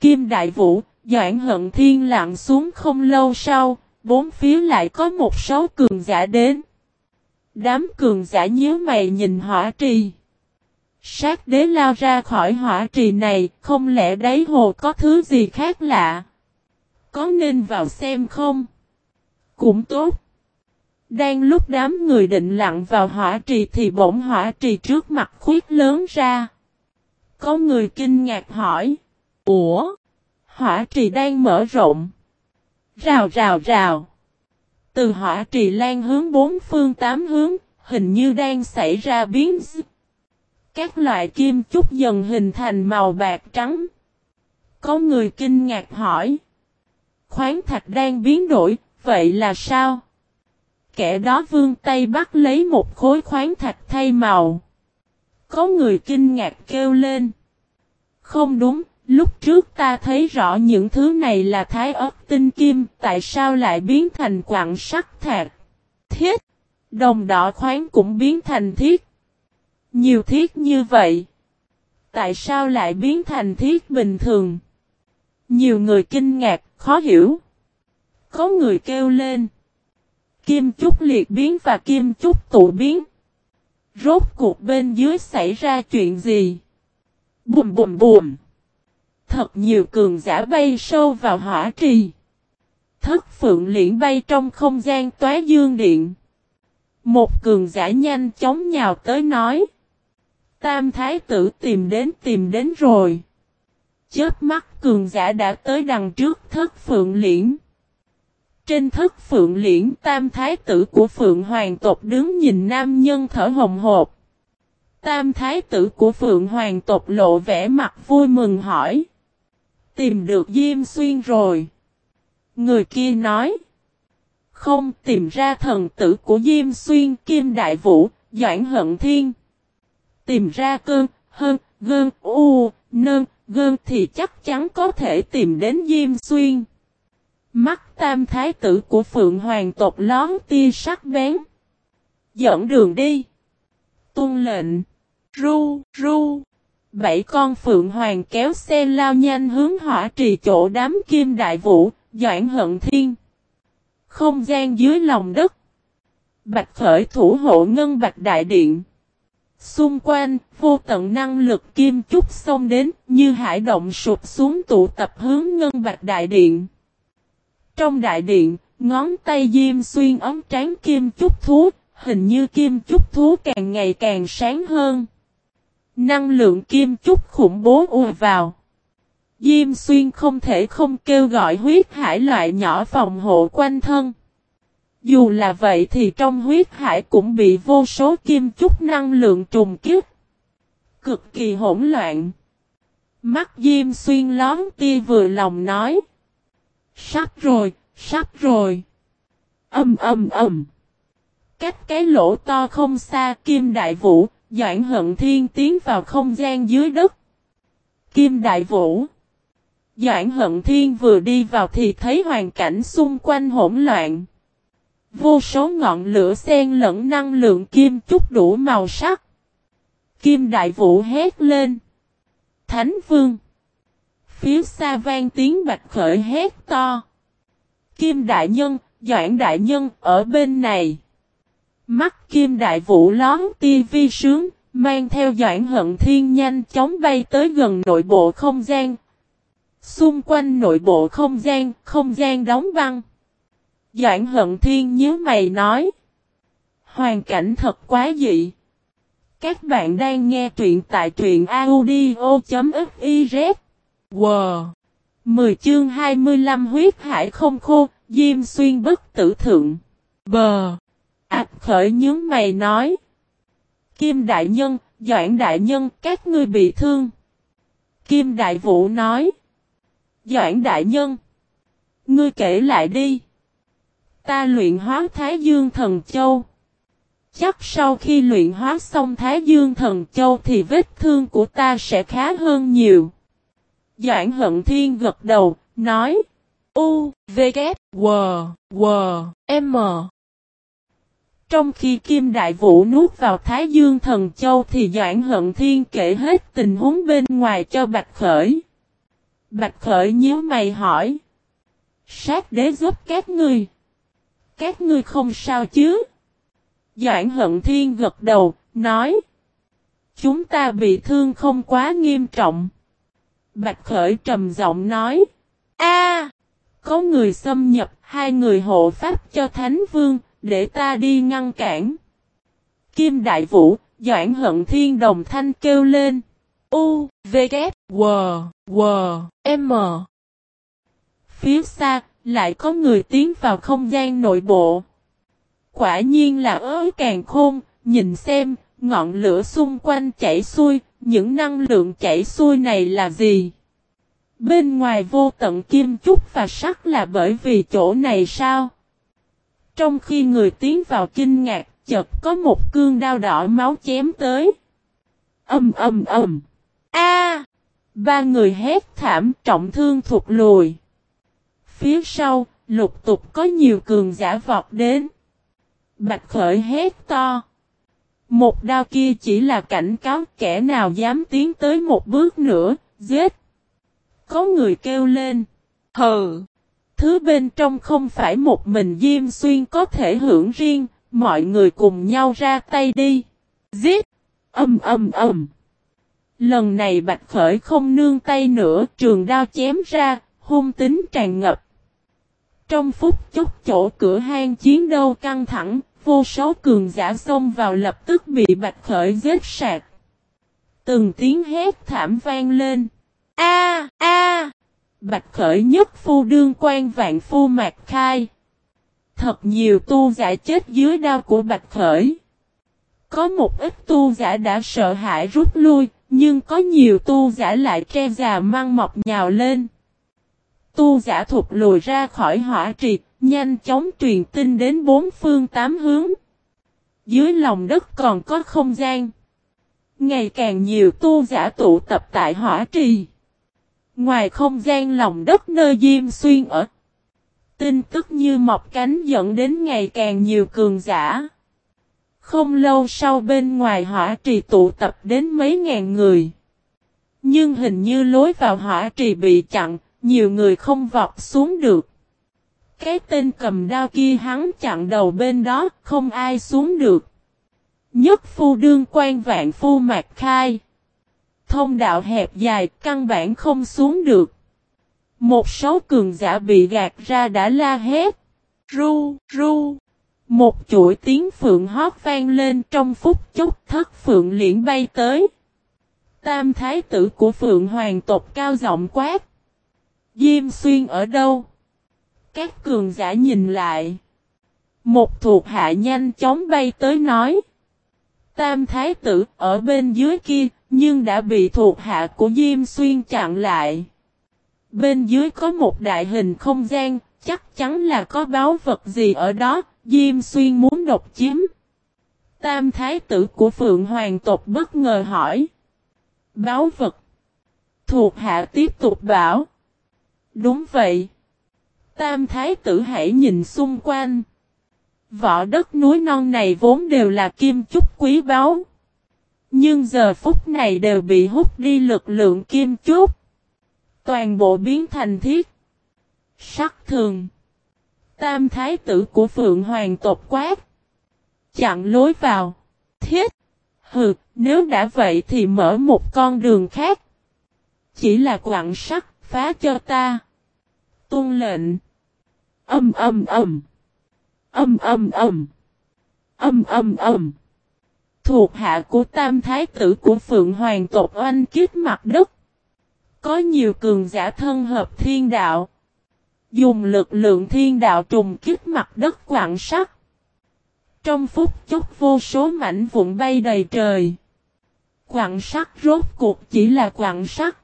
Kim Đại Vũ, Doãn Hận Thiên lặng xuống không lâu sau, bốn phía lại có một số cường giả đến. Đám cường giả nhíu mày nhìn hỏa trì. Sát đế lao ra khỏi hỏa trì này, không lẽ đáy hồ có thứ gì khác lạ? Có nên vào xem không? Cũng tốt. Đang lúc đám người định lặng vào hỏa trì thì bỗng hỏa trì trước mặt khuyết lớn ra. Có người kinh ngạc hỏi. Ủa? Hỏa trì đang mở rộng. Rào rào rào. Từ hỏa trì lan hướng bốn phương tám hướng, hình như đang xảy ra biến. Các loại kim chúc dần hình thành màu bạc trắng. Có người kinh ngạc hỏi. Khoáng thạch đang biến đổi, vậy là sao? Kẻ đó vương tay bắt lấy một khối khoáng thạch thay màu. Có người kinh ngạc kêu lên. Không đúng, lúc trước ta thấy rõ những thứ này là thái ớt tinh kim, tại sao lại biến thành quặng sắt thạch? Thiết! Đồng đỏ khoáng cũng biến thành thiết. Nhiều thiết như vậy. Tại sao lại biến thành thiết bình thường? Nhiều người kinh ngạc, khó hiểu. Có người kêu lên. Kim chúc liệt biến và kim chúc tụ biến. Rốt cuộc bên dưới xảy ra chuyện gì? Bùm bùm bùm. Thật nhiều cường giả bay sâu vào hỏa trì. Thất phượng liễn bay trong không gian tóa dương điện. Một cường giả nhanh chóng nhào tới nói. Tam thái tử tìm đến tìm đến rồi. Chớp mắt cường giả đã tới đằng trước thất phượng liễn. Trên thất phượng liễn, tam thái tử của phượng hoàng tộc đứng nhìn nam nhân thở hồng hộp. Tam thái tử của phượng hoàng tộc lộ vẻ mặt vui mừng hỏi. Tìm được Diêm Xuyên rồi. Người kia nói. Không tìm ra thần tử của Diêm Xuyên Kim Đại Vũ, Doãn Hận Thiên. Tìm ra cơn, hơn, gơn, u, nơn, gơn thì chắc chắn có thể tìm đến Diêm Xuyên. Mắt tam thái tử của Phượng Hoàng tộc lón tia sắc bén. Dẫn đường đi. Tuân lệnh. Ru, ru. Bảy con Phượng Hoàng kéo xe lao nhanh hướng hỏa trì chỗ đám kim đại vũ, Doãn Hận Thiên. Không gian dưới lòng đất. Bạch khởi thủ hộ ngân bạch đại điện. Xung quanh, vô tận năng lực kim chúc xông đến, như hải động sụp xuống tụ tập hướng ngân bạch đại điện. Trong đại điện, ngón tay diêm xuyên ống trán kim chúc thú, hình như kim chúc thú càng ngày càng sáng hơn. Năng lượng kim chúc khủng bố ùa vào. Diêm xuyên không thể không kêu gọi huyết hải loại nhỏ phòng hộ quanh thân. Dù là vậy thì trong huyết hải cũng bị vô số kim chúc năng lượng trùng kiếp. Cực kỳ hỗn loạn. Mắt Diêm xuyên lón tia vừa lòng nói. Sắp rồi, sắp rồi. Âm âm âm. Cách cái lỗ to không xa Kim Đại Vũ, Doãn Hận Thiên tiến vào không gian dưới đất. Kim Đại Vũ. Doãn Hận Thiên vừa đi vào thì thấy hoàn cảnh xung quanh hỗn loạn. Vô số ngọn lửa xen lẫn năng lượng kim chút đủ màu sắc. Kim Đại Vũ hét lên. Thánh Vương. Phía xa vang tiếng bạch khởi hét to. Kim Đại Nhân, Doãn Đại Nhân ở bên này. Mắt Kim Đại Vũ lón tia vi sướng, mang theo Doãn Hận Thiên nhanh chóng bay tới gần nội bộ không gian. Xung quanh nội bộ không gian, không gian đóng băng. Doãn Hận Thiên nhớ mày nói. Hoàn cảnh thật quá dị. Các bạn đang nghe truyện tại truyện audio.fiz. Wow! 10 chương 25 huyết hải không khô, Diêm xuyên bất tử thượng. Bờ! Ảch khởi nhướng mày nói. Kim Đại Nhân, Doãn Đại Nhân, các ngươi bị thương. Kim Đại Vũ nói. Doãn Đại Nhân. Ngươi kể lại đi. Ta luyện hóa Thái Dương Thần Châu. Chắc sau khi luyện hóa xong Thái Dương Thần Châu thì vết thương của ta sẽ khá hơn nhiều. Doãn Hận Thiên gật đầu, nói. U, V, K, W, W, M. Trong khi Kim Đại Vũ nuốt vào Thái Dương Thần Châu thì Doãn Hận Thiên kể hết tình huống bên ngoài cho Bạch Khởi. Bạch Khởi nhíu mày hỏi. Sát đế giúp các ngươi. Các ngươi không sao chứ? Doãn hận thiên gật đầu, nói. Chúng ta bị thương không quá nghiêm trọng. Bạch Khởi trầm giọng nói. a Có người xâm nhập, hai người hộ pháp cho Thánh Vương, để ta đi ngăn cản. Kim Đại Vũ, Doãn Hận Thiên đồng thanh kêu lên. U, V, K, W, W, M. Phía xa, lại có người tiến vào không gian nội bộ. Quả nhiên là ớ càng khôn, nhìn xem, ngọn lửa xung quanh chảy xuôi, những năng lượng chảy xuôi này là gì? Bên ngoài vô tận kim chúc và sắc là bởi vì chỗ này sao? Trong khi người tiến vào kinh ngạc, chợt có một cương đao đỏ máu chém tới. Âm âm âm. A! ba người hét thảm trọng thương thụt lùi. Phía sau, lục tục có nhiều cường giả vọt đến. Bạch khởi hét to. Một đao kia chỉ là cảnh cáo kẻ nào dám tiến tới một bước nữa, giết. Có người kêu lên. Hừ! Thứ bên trong không phải một mình Diêm Xuyên có thể hưởng riêng, mọi người cùng nhau ra tay đi. Giết! Âm âm âm! Lần này Bạch Khởi không nương tay nữa, trường đao chém ra, hung tính tràn ngập. Trong phút chốc chỗ cửa hang chiến đấu căng thẳng, vô số cường giả xông vào lập tức bị Bạch Khởi giết sạc. Từng tiếng hét thảm vang lên. A a Bạch Khởi nhất phu đương quan vạn phu mạc khai. Thật nhiều tu giả chết dưới đao của Bạch Khởi. Có một ít tu giả đã sợ hãi rút lui, nhưng có nhiều tu giả lại tre già mang mọc nhào lên. Tu giả thụt lùi ra khỏi hỏa trì, nhanh chóng truyền tin đến bốn phương tám hướng. Dưới lòng đất còn có không gian. Ngày càng nhiều tu giả tụ tập tại hỏa trì. Ngoài không gian lòng đất nơi Diêm Xuyên ở. Tin tức như mọc cánh dẫn đến ngày càng nhiều cường giả. Không lâu sau bên ngoài hỏa trì tụ tập đến mấy ngàn người. Nhưng hình như lối vào hỏa trì bị chặn, nhiều người không vọt xuống được. Cái tên cầm đao kia hắn chặn đầu bên đó, không ai xuống được. Nhất phu đương quan vạn phu mạc khai. Thông đạo hẹp dài, căn bản không xuống được. Một số cường giả bị gạt ra đã la hét. Ru, ru. Một chuỗi tiếng phượng hót vang lên trong phút chốc thất phượng liễn bay tới. Tam thái tử của phượng hoàng tộc cao giọng quát. Diêm xuyên ở đâu? Các cường giả nhìn lại. Một thuộc hạ nhanh chóng bay tới nói. Tam thái tử ở bên dưới kia, nhưng đã bị thuộc hạ của Diêm Xuyên chặn lại. Bên dưới có một đại hình không gian, chắc chắn là có báo vật gì ở đó, Diêm Xuyên muốn độc chiếm. Tam thái tử của Phượng Hoàng tộc bất ngờ hỏi. Báo vật. Thuộc hạ tiếp tục bảo. Đúng vậy. Tam thái tử hãy nhìn xung quanh. Vỏ đất núi non này vốn đều là kim chúc quý báu. Nhưng giờ phút này đều bị hút đi lực lượng kim chúc. Toàn bộ biến thành thiết. Sắc thường. Tam thái tử của Phượng Hoàng tộc quát. Chặn lối vào. Thiết. Hừ, nếu đã vậy thì mở một con đường khác. Chỉ là quặng sắt, phá cho ta. Tôn lệnh. Âm âm âm. Âm âm âm. Âm âm âm. Thuộc hạ của tam thái tử của Phượng Hoàng tộc oanh kiếp mặt đất. Có nhiều cường giả thân hợp thiên đạo. Dùng lực lượng thiên đạo trùng kích mặt đất quảng sắc. Trong phút chốc vô số mảnh vụn bay đầy trời. Quảng sắc rốt cuộc chỉ là quảng sắc.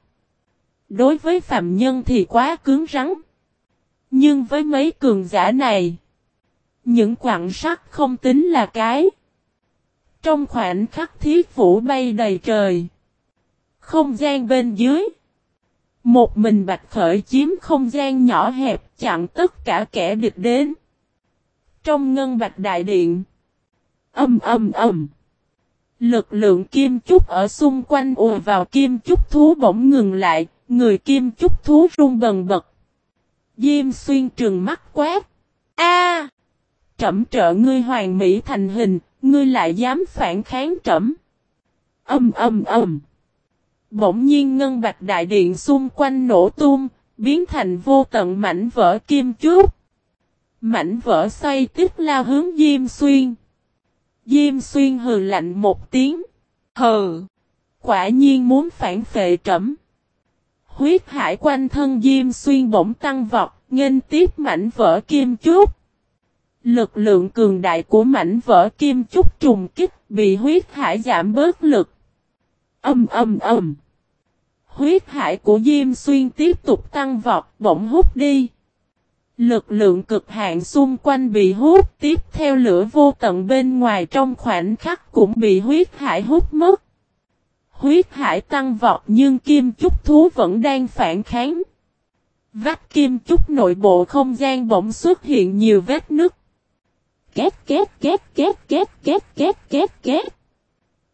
Đối với phạm nhân thì quá cứng rắn. Nhưng với mấy cường giả này, những quặng sắt không tính là cái. Trong khoảnh khắc thiết vũ bay đầy trời, không gian bên dưới, một mình bạch khởi chiếm không gian nhỏ hẹp chặn tất cả kẻ địch đến. Trong ngân bạch đại điện, âm âm âm. Lực lượng kim chúc ở xung quanh ùa vào kim chúc thú bỗng ngừng lại, Người kim chúc thú run bần bật. Diêm xuyên trừng mắt quát. A! Trẩm trợ ngươi hoàng mỹ thành hình, ngươi lại dám phản kháng trẫm! Âm âm âm. Bỗng nhiên ngân bạch đại điện xung quanh nổ tung, biến thành vô tận mảnh vỡ kim chúc. Mảnh vỡ xoay tiếp lao hướng Diêm Xuyên. Diêm Xuyên hừ lạnh một tiếng. Hừ. Quả nhiên muốn phản phệ trẫm. Huyết hải quanh thân Diêm Xuyên bỗng tăng vọt, nghênh tiếp mảnh vỡ kim chúc. Lực lượng cường đại của mảnh vỡ kim chúc trùng kích bị huyết hải giảm bớt lực. Âm âm âm. Huyết hải của Diêm Xuyên tiếp tục tăng vọt, bỗng hút đi. Lực lượng cực hạn xung quanh bị hút, tiếp theo lửa vô tận bên ngoài trong khoảnh khắc cũng bị huyết hải hút mất. Huyết hải tăng vọt nhưng kim chúc thú vẫn đang phản kháng. Vách kim chúc nội bộ không gian bỗng xuất hiện nhiều vết nứt. Két két két két két két két két két.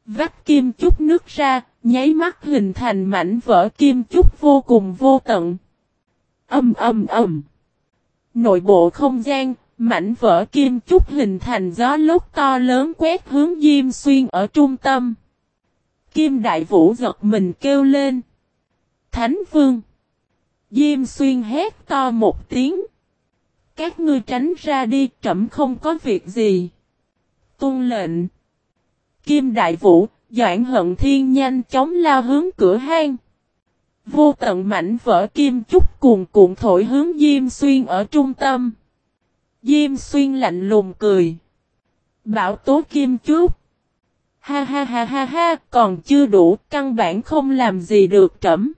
Vách kim chúc nước ra, nháy mắt hình thành mảnh vỡ kim chúc vô cùng vô tận. Âm âm âm. Nội bộ không gian, mảnh vỡ kim chúc hình thành gió lốc to lớn quét hướng Diêm Xuyên ở trung tâm. Kim Đại Vũ giật mình kêu lên. Thánh Vương. Diêm Xuyên hét to một tiếng. Các ngươi tránh ra đi, trẫm không có việc gì. Tôn lệnh. Kim Đại Vũ, Doãn Hận Thiên nhanh chóng lao hướng cửa hang. Vô tận mảnh vỡ kim chúc cuồn cuộn thổi hướng Diêm Xuyên ở trung tâm. Diêm Xuyên lạnh lùng cười. Bảo tố kim chúc. Ha ha ha ha ha, còn chưa đủ, căn bản không làm gì được trẫm.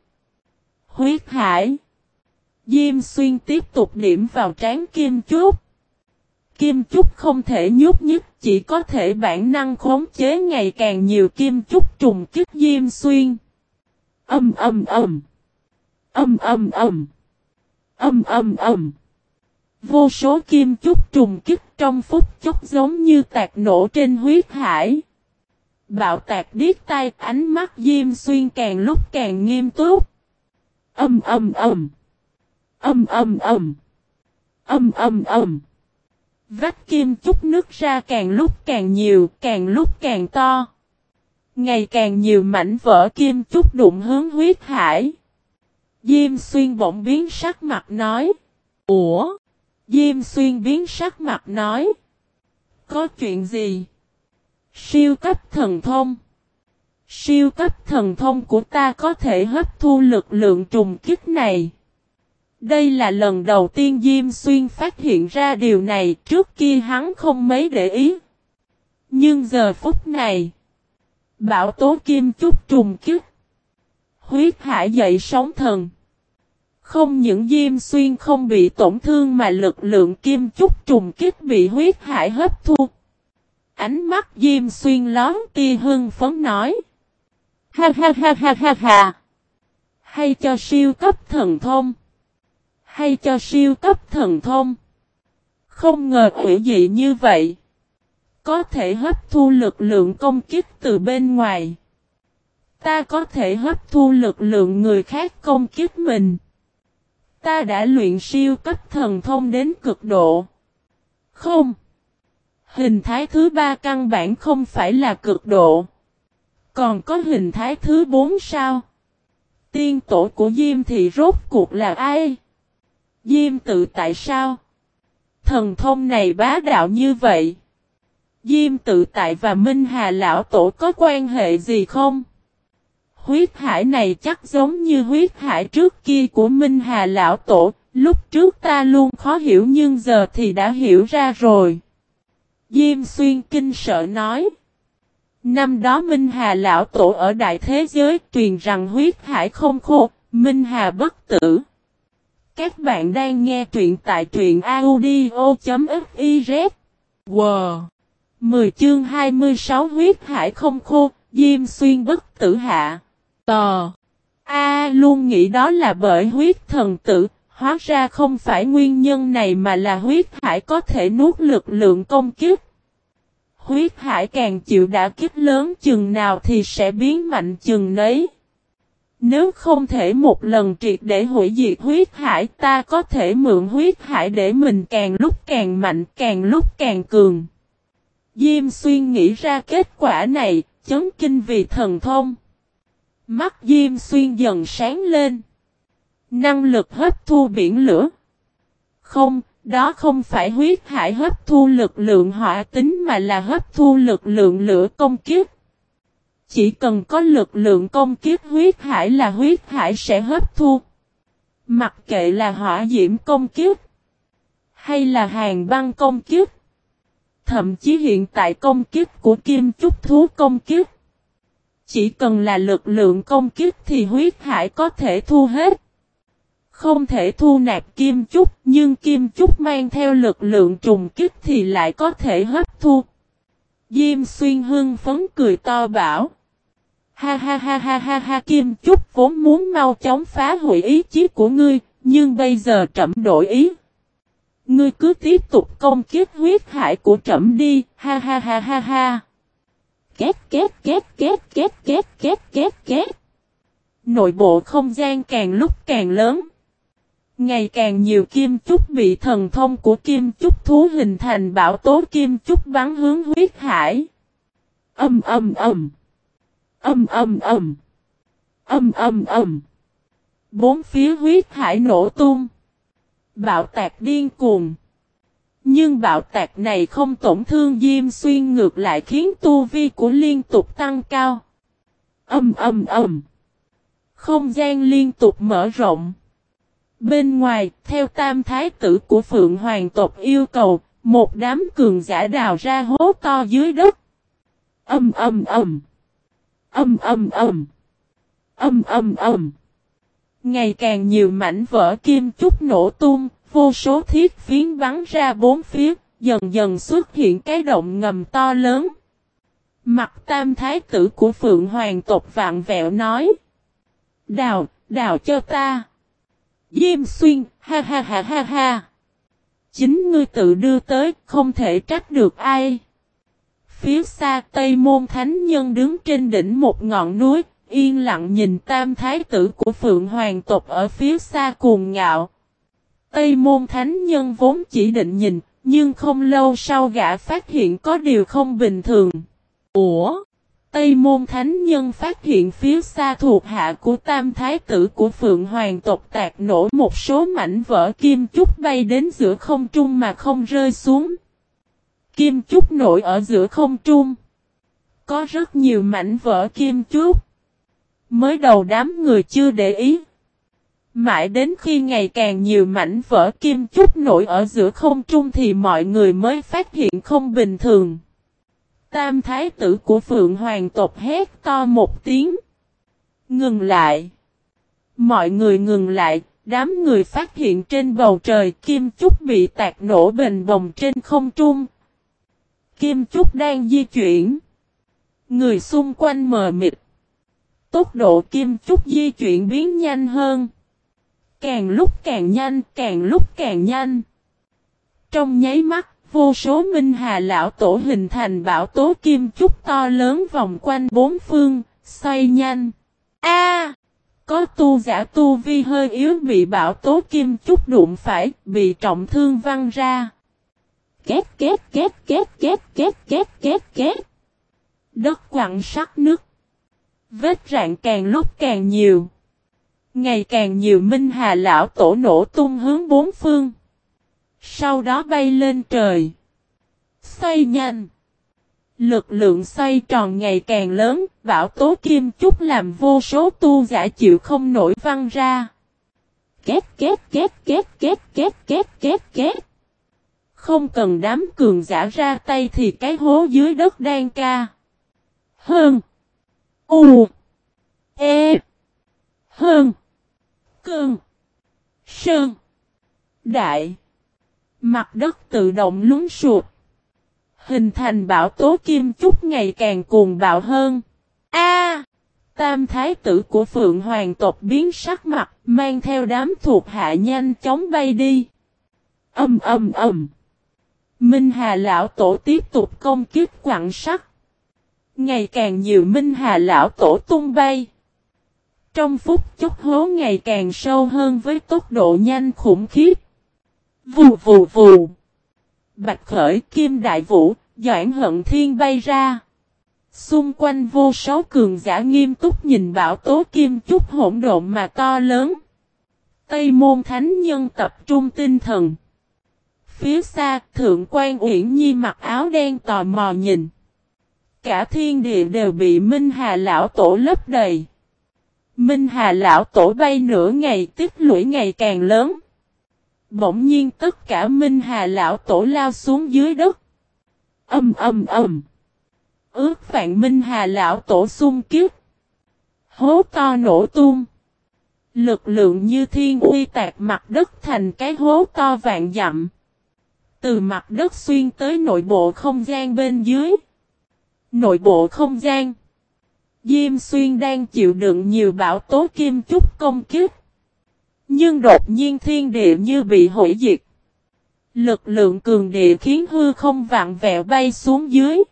Huyết hải. Diêm xuyên tiếp tục điểm vào trán kim chúc. Kim chúc không thể nhúc nhích, chỉ có thể bản năng khống chế ngày càng nhiều kim chúc trùng kích diêm xuyên. Âm âm âm. Âm âm âm. Âm âm âm. Vô số kim chúc trùng kích trong phút chốc giống như tạc nổ trên huyết hải. Bạo tạc điếc tai ánh mắt Diêm Xuyên càng lúc càng nghiêm túc. Âm âm âm. Âm âm âm. Âm âm âm. Vách kim chút nước ra càng lúc càng nhiều, càng lúc càng to. Ngày càng nhiều mảnh vỡ kim chút đụng hướng huyết hải. Diêm xuyên bỗng biến sắc mặt nói. Ủa? Diêm xuyên biến sắc mặt nói. Có chuyện gì? Siêu cấp thần thông. Siêu cấp thần thông của ta có thể hấp thu lực lượng trùng kích này. Đây là lần đầu tiên Diêm Xuyên phát hiện ra điều này trước kia hắn không mấy để ý. Nhưng giờ phút này, Bảo tố kim chút trùng kích. Huyết hải dậy sóng thần. Không những Diêm Xuyên không bị tổn thương mà lực lượng kim chút trùng kích bị huyết hải hấp thu. Ánh mắt Diêm Xuyên lón tia hưng phấn nói. Ha ha ha ha ha ha. Hay cho siêu cấp thần thông. Hay cho siêu cấp thần thông. Không ngờ quỷ dị như vậy. Có thể hấp thu lực lượng công kích từ bên ngoài. Ta có thể hấp thu lực lượng người khác công kích mình. Ta đã luyện siêu cấp thần thông đến cực độ. Không. Hình thái thứ ba căn bản không phải là cực độ. Còn có hình thái thứ bốn sao? Tiên tổ của Diêm thì rốt cuộc là ai? Diêm tự tại sao? Thần thông này bá đạo như vậy. Diêm tự tại và Minh Hà Lão Tổ có quan hệ gì không? Huyết hải này chắc giống như huyết hải trước kia của Minh Hà Lão Tổ, lúc trước ta luôn khó hiểu nhưng giờ thì đã hiểu ra rồi. Diêm xuyên kinh sợ nói. Năm đó Minh Hà Lão Tổ ở Đại Thế Giới truyền rằng huyết hải không khô, Minh Hà bất tử. Các bạn đang nghe truyện tại truyện audio.fiz. Wow! 10 chương 26 huyết hải không khô, Diêm xuyên bất tử hạ. Tò! A luôn nghĩ đó là bởi huyết thần tử, hóa ra không phải nguyên nhân này mà là huyết hải có thể nuốt lực lượng công kiếp. Huyết hải càng chịu đã kích lớn chừng nào thì sẽ biến mạnh chừng nấy. Nếu không thể một lần triệt để hủy diệt huyết hải ta có thể mượn huyết hải để mình càng lúc càng mạnh càng lúc càng cường. Diêm xuyên nghĩ ra kết quả này, chấn kinh vì thần thông. Mắt Diêm xuyên dần sáng lên. Năng lực hấp thu biển lửa. Không, đó không phải huyết hải hấp thu lực lượng hỏa tính mà là hấp thu lực lượng lửa công kiếp. Chỉ cần có lực lượng công kiếp huyết hải là huyết hải sẽ hấp thu. Mặc kệ là hỏa diễm công kiếp. Hay là hàng băng công kiếp. Thậm chí hiện tại công kiếp của kim trúc thú công kiếp. Chỉ cần là lực lượng công kiếp thì huyết hải có thể thu hết. Không thể thu nạp kim chúc, nhưng kim chúc mang theo lực lượng trùng kích thì lại có thể hấp thu. Diêm xuyên hưng phấn cười to bảo. Ha ha ha ha ha ha kim chúc vốn muốn mau chóng phá hủy ý chí của ngươi, nhưng bây giờ trẫm đổi ý. Ngươi cứ tiếp tục công kiếp huyết hải của trẫm đi, ha ha ha ha ha. Két két két két két két két két két. Nội bộ không gian càng lúc càng lớn. Ngày càng nhiều kim chúc bị thần thông của kim chúc thú hình thành bão tố kim chúc bắn hướng huyết hải. Âm âm âm. Âm âm âm. Âm âm âm. Bốn phía huyết hải nổ tung. Bạo tạc điên cuồng. Nhưng bạo tạc này không tổn thương Diêm Xuyên ngược lại khiến tu vi của liên tục tăng cao. Âm âm âm. Không gian liên tục mở rộng. Bên ngoài, theo tam thái tử của Phượng Hoàng tộc yêu cầu, một đám cường giả đào ra hố to dưới đất. Âm âm âm. Âm âm âm. Âm âm âm. Ngày càng nhiều mảnh vỡ kim trúc nổ tung, vô số thiết phiến bắn ra bốn phía, dần dần xuất hiện cái động ngầm to lớn. Mặt tam thái tử của Phượng Hoàng tộc vạn vẹo nói. Đào, đào cho ta. Diêm xuyên, ha ha ha ha ha. Chính ngươi tự đưa tới, không thể trách được ai. Phía xa Tây Môn Thánh Nhân đứng trên đỉnh một ngọn núi, yên lặng nhìn tam thái tử của Phượng Hoàng tộc ở phía xa cuồng ngạo. Tây Môn Thánh Nhân vốn chỉ định nhìn, nhưng không lâu sau gã phát hiện có điều không bình thường. Ủa? Tây Môn Thánh Nhân phát hiện phía xa thuộc hạ của tam thái tử của Phượng Hoàng tộc tạc nổ một số mảnh vỡ kim chúc bay đến giữa không trung mà không rơi xuống. Kim chúc nổi ở giữa không trung. Có rất nhiều mảnh vỡ kim chúc. Mới đầu đám người chưa để ý. Mãi đến khi ngày càng nhiều mảnh vỡ kim chúc nổi ở giữa không trung thì mọi người mới phát hiện không bình thường. Tam thái tử của Phượng Hoàng tộc hét to một tiếng. Ngừng lại. Mọi người ngừng lại, đám người phát hiện trên bầu trời kim chúc bị tạc nổ bền bồng trên không trung. Kim chúc đang di chuyển. Người xung quanh mờ mịt. Tốc độ kim chúc di chuyển biến nhanh hơn. Càng lúc càng nhanh, càng lúc càng nhanh. Trong nháy mắt, Vô số minh hà lão tổ hình thành bão tố kim trúc to lớn vòng quanh bốn phương, xoay nhanh. A! có tu giả tu vi hơi yếu bị bão tố kim trúc đụng phải, bị trọng thương văng ra. Két két két két két két két két két. Đất quặng sắc nước. Vết rạn càng lúc càng nhiều. Ngày càng nhiều minh hà lão tổ nổ tung hướng bốn phương. Sau đó bay lên trời. Xoay nhanh. Lực lượng xoay tròn ngày càng lớn, bão tố kim chúc làm vô số tu giả chịu không nổi văng ra. Két két két két két két két két két. Không cần đám cường giả ra tay thì cái hố dưới đất đang ca. Hơn. U. E. Hơn. cường Sơn. Đại. Mặt đất tự động lún sụp. Hình thành bão tố kim chúc ngày càng cuồng bạo hơn. A! tam thái tử của Phượng Hoàng tộc biến sắc mặt, mang theo đám thuộc hạ nhanh chóng bay đi. Âm âm âm. Minh Hà lão tổ tiếp tục công kích quặng sắt. Ngày càng nhiều Minh Hà lão tổ tung bay. Trong phút chốc hố ngày càng sâu hơn với tốc độ nhanh khủng khiếp. Vù vù vù. Bạch khởi kim đại vũ, Doãn hận thiên bay ra. Xung quanh vô số cường giả nghiêm túc nhìn bảo tố kim chút hỗn độn mà to lớn. Tây môn thánh nhân tập trung tinh thần. Phía xa, thượng quan uyển nhi mặc áo đen tò mò nhìn. Cả thiên địa đều bị Minh Hà lão tổ lấp đầy. Minh Hà lão tổ bay nửa ngày tích lũy ngày càng lớn. Bỗng nhiên tất cả Minh Hà lão tổ lao xuống dưới đất. Âm âm âm. Ước vạn Minh Hà lão tổ xung kiếp. Hố to nổ tung. Lực lượng như thiên uy tạc mặt đất thành cái hố to vạn dặm. Từ mặt đất xuyên tới nội bộ không gian bên dưới. Nội bộ không gian. Diêm xuyên đang chịu đựng nhiều bão tố kim chúc công kiếp. Nhưng đột nhiên thiên địa như bị hủy diệt. Lực lượng cường địa khiến hư không vạn vẹo bay xuống dưới.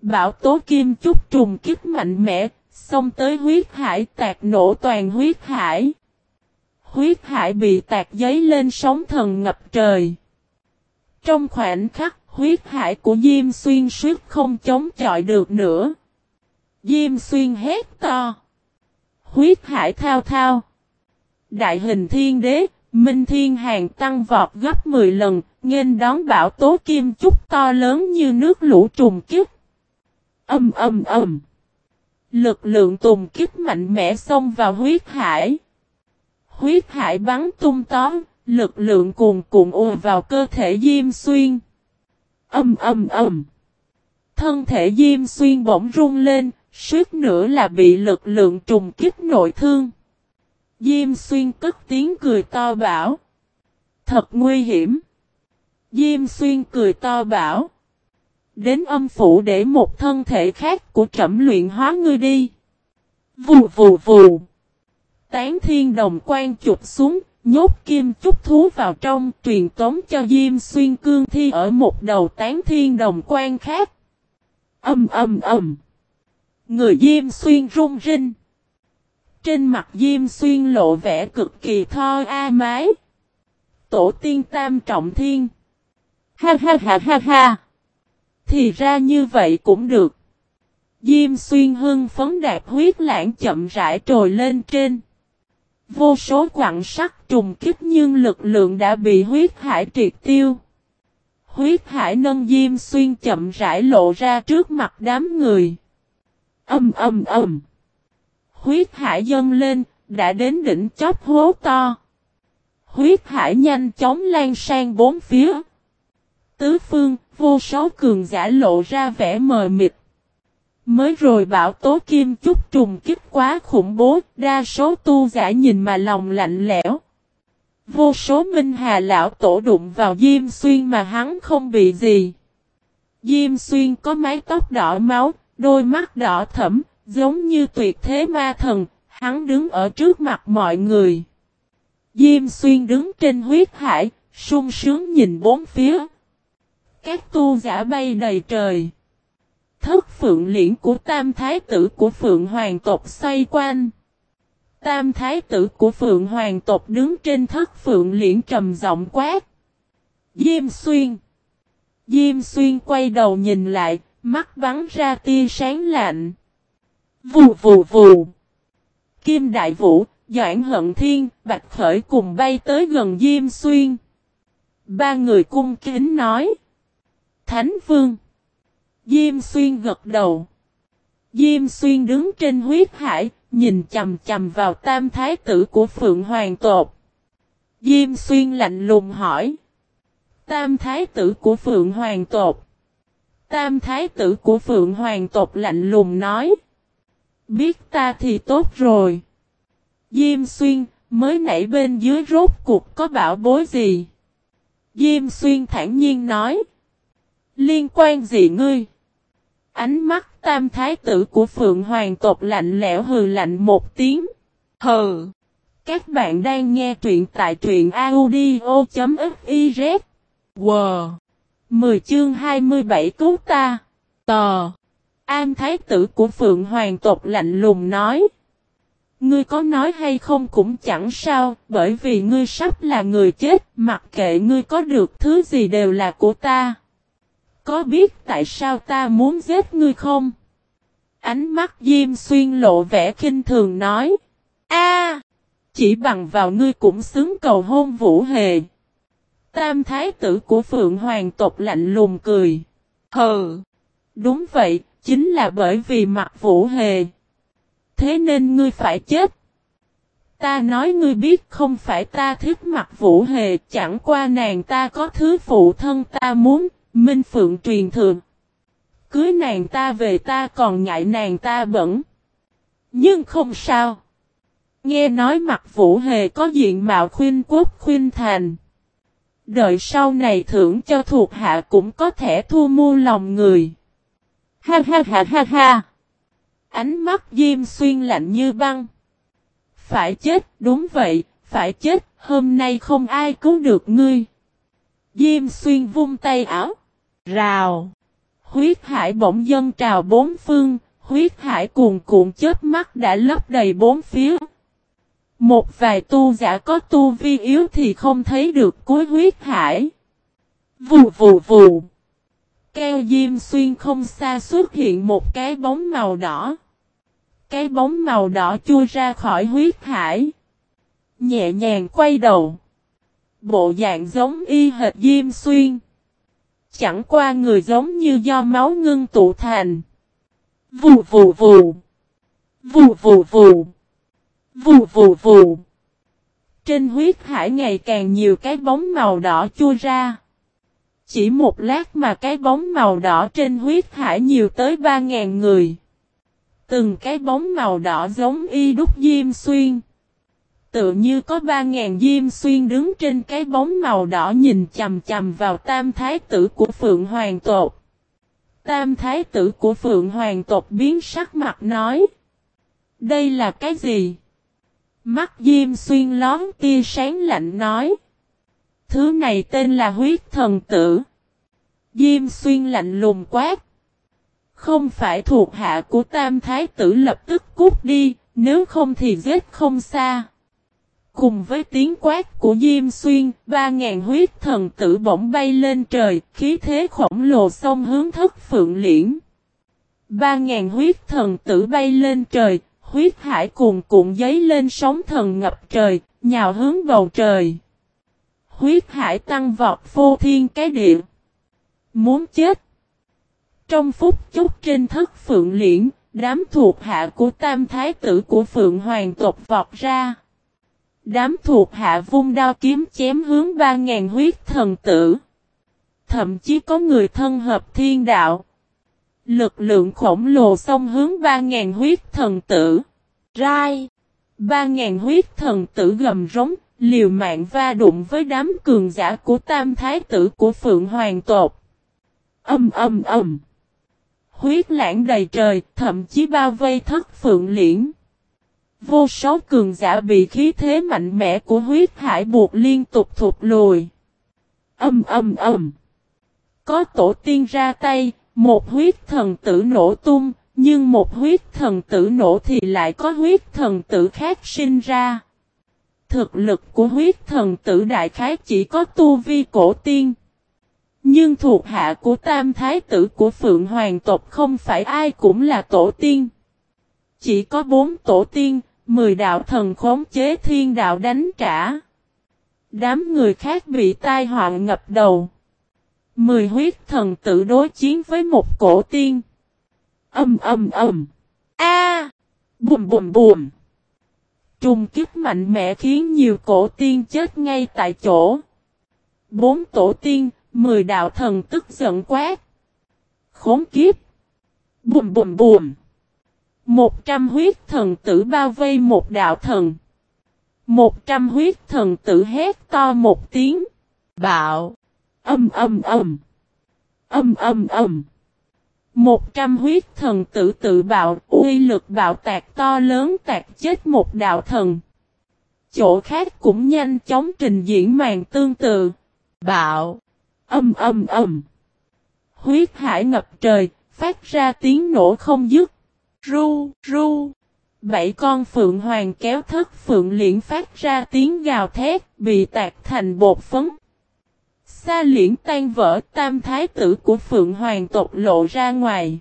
Bão tố kim chúc trùng kiếp mạnh mẽ, xông tới huyết hải tạc nổ toàn huyết hải. Huyết hải bị tạc giấy lên sóng thần ngập trời. Trong khoảnh khắc, huyết hải của Diêm Xuyên suýt không chống chọi được nữa. Diêm Xuyên hét to. Huyết hải thao thao. Đại hình thiên đế, Minh Thiên Hàng tăng vọt gấp 10 lần, nghênh đón bão tố kim chúc to lớn như nước lũ trùng kích. Âm âm âm. Lực lượng tùng kích mạnh mẽ xông vào huyết hải. Huyết hải bắn tung tóm, lực lượng cuồn cuộn ùa vào cơ thể Diêm Xuyên. Âm âm âm. Thân thể Diêm Xuyên bỗng rung lên, suýt nữa là bị lực lượng trùng kích nội thương. Diêm Xuyên cất tiếng cười to bảo. Thật nguy hiểm. Diêm Xuyên cười to bảo. Đến âm phủ để một thân thể khác của trẩm luyện hóa ngươi đi. Vù vù vù. Tán thiên đồng quan chụp xuống, nhốt kim chúc thú vào trong, truyền tống cho Diêm Xuyên cương thi ở một đầu tán thiên đồng quan khác. Âm âm âm. Người Diêm Xuyên rung rinh. Trên mặt Diêm Xuyên lộ vẻ cực kỳ tho a mái. Tổ tiên tam trọng thiên. Ha ha ha ha ha. Thì ra như vậy cũng được. Diêm xuyên hưng phấn đạp huyết lãng chậm rãi trồi lên trên. Vô số quặng sắt trùng kích nhưng lực lượng đã bị huyết hải triệt tiêu. Huyết hải nâng diêm xuyên chậm rãi lộ ra trước mặt đám người. Âm âm âm. Huyết hải dâng lên, đã đến đỉnh chóp hố to. Huyết hải nhanh chóng lan sang bốn phía. Tứ phương, vô số cường giả lộ ra vẻ mờ mịt. Mới rồi bảo tố kim chút trùng kích quá khủng bố, đa số tu giả nhìn mà lòng lạnh lẽo. Vô số minh hà lão tổ đụng vào Diêm Xuyên mà hắn không bị gì. Diêm Xuyên có mái tóc đỏ máu, đôi mắt đỏ thẫm, giống như tuyệt thế ma thần, hắn đứng ở trước mặt mọi người. Diêm Xuyên đứng trên huyết hải, sung sướng nhìn bốn phía. Các tu giả bay đầy trời. Thất phượng liễn của tam thái tử của phượng hoàng tộc xoay quanh. Tam thái tử của phượng hoàng tộc đứng trên thất phượng liễn trầm giọng quát. Diêm xuyên. Diêm xuyên quay đầu nhìn lại, mắt bắn ra tia sáng lạnh. Vù vù vù. Kim đại vũ, Doãn hận thiên, bạch khởi cùng bay tới gần Diêm xuyên. Ba người cung kính nói. Thánh Vương. Diêm Xuyên gật đầu. Diêm Xuyên đứng trên huyết hải, nhìn chầm chầm vào tam thái tử của Phượng Hoàng tột. Diêm Xuyên lạnh lùng hỏi. Tam thái tử của Phượng Hoàng tột. Tam thái tử của Phượng Hoàng tột lạnh lùng nói. Biết ta thì tốt rồi. Diêm Xuyên, mới nãy bên dưới rốt cuộc có bảo bối gì? Diêm Xuyên thản nhiên nói. Liên quan gì ngươi? Ánh mắt tam thái tử của Phượng Hoàng tộc lạnh lẽo hừ lạnh một tiếng. Hừ! Các bạn đang nghe truyện tại truyện audio.fiz. Wow! 10 chương 27 cứu ta. Tò! Am thái tử của Phượng Hoàng tộc lạnh lùng nói. ngươi có nói hay không cũng chẳng sao, bởi vì ngươi sắp là người chết, mặc kệ ngươi có được thứ gì đều là của ta. Có biết tại sao ta muốn giết ngươi không? Ánh mắt Diêm Xuyên lộ vẻ khinh thường nói. a chỉ bằng vào ngươi cũng xứng cầu hôn Vũ Hề. Tam thái tử của Phượng Hoàng tộc lạnh lùng cười. Hừ, đúng vậy, chính là bởi vì mặt Vũ Hề. Thế nên ngươi phải chết. Ta nói ngươi biết không phải ta thích mặt Vũ Hề, chẳng qua nàng ta có thứ phụ thân ta muốn, Minh Phượng truyền thường. Cưới nàng ta về ta còn ngại nàng ta bẩn. Nhưng không sao. Nghe nói mặt Vũ Hề có diện mạo khuyên quốc khuyên thành. Đợi sau này thưởng cho thuộc hạ cũng có thể thu mua lòng người. Ha ha ha ha ha. Ánh mắt Diêm Xuyên lạnh như băng. Phải chết, đúng vậy, phải chết, hôm nay không ai cứu được ngươi. Diêm Xuyên vung tay áo. Rào. Huyết hải bỗng dâng trào bốn phương, huyết hải cuồn cuộn chết mắt đã lấp đầy bốn phía. Một vài tu giả có tu vi yếu thì không thấy được cuối huyết hải. Vù vù vù. Keo diêm xuyên không xa xuất hiện một cái bóng màu đỏ. Cái bóng màu đỏ chui ra khỏi huyết hải. Nhẹ nhàng quay đầu. Bộ dạng giống y hệt diêm xuyên. Chẳng qua người giống như do máu ngưng tụ thành. Vù vù vù. Vù vù vù. Vù vù vù. Trên huyết hải ngày càng nhiều cái bóng màu đỏ chui ra. Chỉ một lát mà cái bóng màu đỏ trên huyết hải nhiều tới 3.000 người. Từng cái bóng màu đỏ giống y đúc diêm xuyên. Tự như có 3.000 diêm xuyên đứng trên cái bóng màu đỏ nhìn chầm chầm vào tam thái tử của Phượng Hoàng tộc. Tam thái tử của Phượng Hoàng tộc biến sắc mặt nói. Đây là cái gì? Mắt Diêm Xuyên lón tia sáng lạnh nói. Thứ này tên là huyết thần tử. Diêm Xuyên lạnh lùng quát. Không phải thuộc hạ của Tam Thái tử lập tức cút đi, nếu không thì giết không xa. Cùng với tiếng quát của Diêm Xuyên, ba ngàn huyết thần tử bỗng bay lên trời, khí thế khổng lồ xông hướng thất phượng liễn. Ba ngàn huyết thần tử bay lên trời, huyết hải cuồn cuộn giấy lên sóng thần ngập trời, nhào hướng bầu trời. Huyết hải tăng vọt phô thiên cái địa. Muốn chết. Trong phút chốc trên thất phượng liễn, đám thuộc hạ của tam thái tử của phượng hoàng tộc vọt ra. Đám thuộc hạ vung đao kiếm chém hướng ba ngàn huyết thần tử. Thậm chí có người thân hợp thiên đạo. Lực lượng khổng lồ xông hướng ba ngàn huyết thần tử. Rai. ba ngàn huyết thần tử gầm rống, liều mạng va đụng với đám cường giả của tam thái tử của Phượng Hoàng tộc. Âm âm âm. Huyết lãng đầy trời, thậm chí bao vây thất Phượng liễn. Vô số cường giả bị khí thế mạnh mẽ của huyết hải buộc liên tục thụt lùi. Âm âm âm. Có tổ tiên ra tay, một huyết thần tử nổ tung, nhưng một huyết thần tử nổ thì lại có huyết thần tử khác sinh ra. Thực lực của huyết thần tử đại khái chỉ có tu vi cổ tiên. Nhưng thuộc hạ của tam thái tử của Phượng Hoàng tộc không phải ai cũng là tổ tiên. Chỉ có bốn tổ tiên, mười đạo thần khống chế thiên đạo đánh trả. Đám người khác bị tai họa ngập đầu. Mười huyết thần tự đối chiến với một cổ tiên. Âm âm âm. A! Bùm bùm bùm. Trùng kích mạnh mẽ khiến nhiều cổ tiên chết ngay tại chỗ. Bốn tổ tiên, mười đạo thần tức giận quát. Khốn kiếp. Bùm bùm bùm. Một trăm huyết thần tử bao vây một đạo thần. Một trăm huyết thần tử hét to một tiếng. Bạo. Âm âm âm. Âm âm âm. Một trăm huyết thần tử tự bạo, uy lực bạo tạc to lớn tạc chết một đạo thần. Chỗ khác cũng nhanh chóng trình diễn màn tương tự. Bạo. Âm âm âm. Huyết hải ngập trời, phát ra tiếng nổ không dứt. Ru, ru. Bảy con phượng hoàng kéo thất phượng liễn phát ra tiếng gào thét, bị tạc thành bột phấn. Sa liễn tan vỡ tam thái tử của phượng hoàng tộc lộ ra ngoài.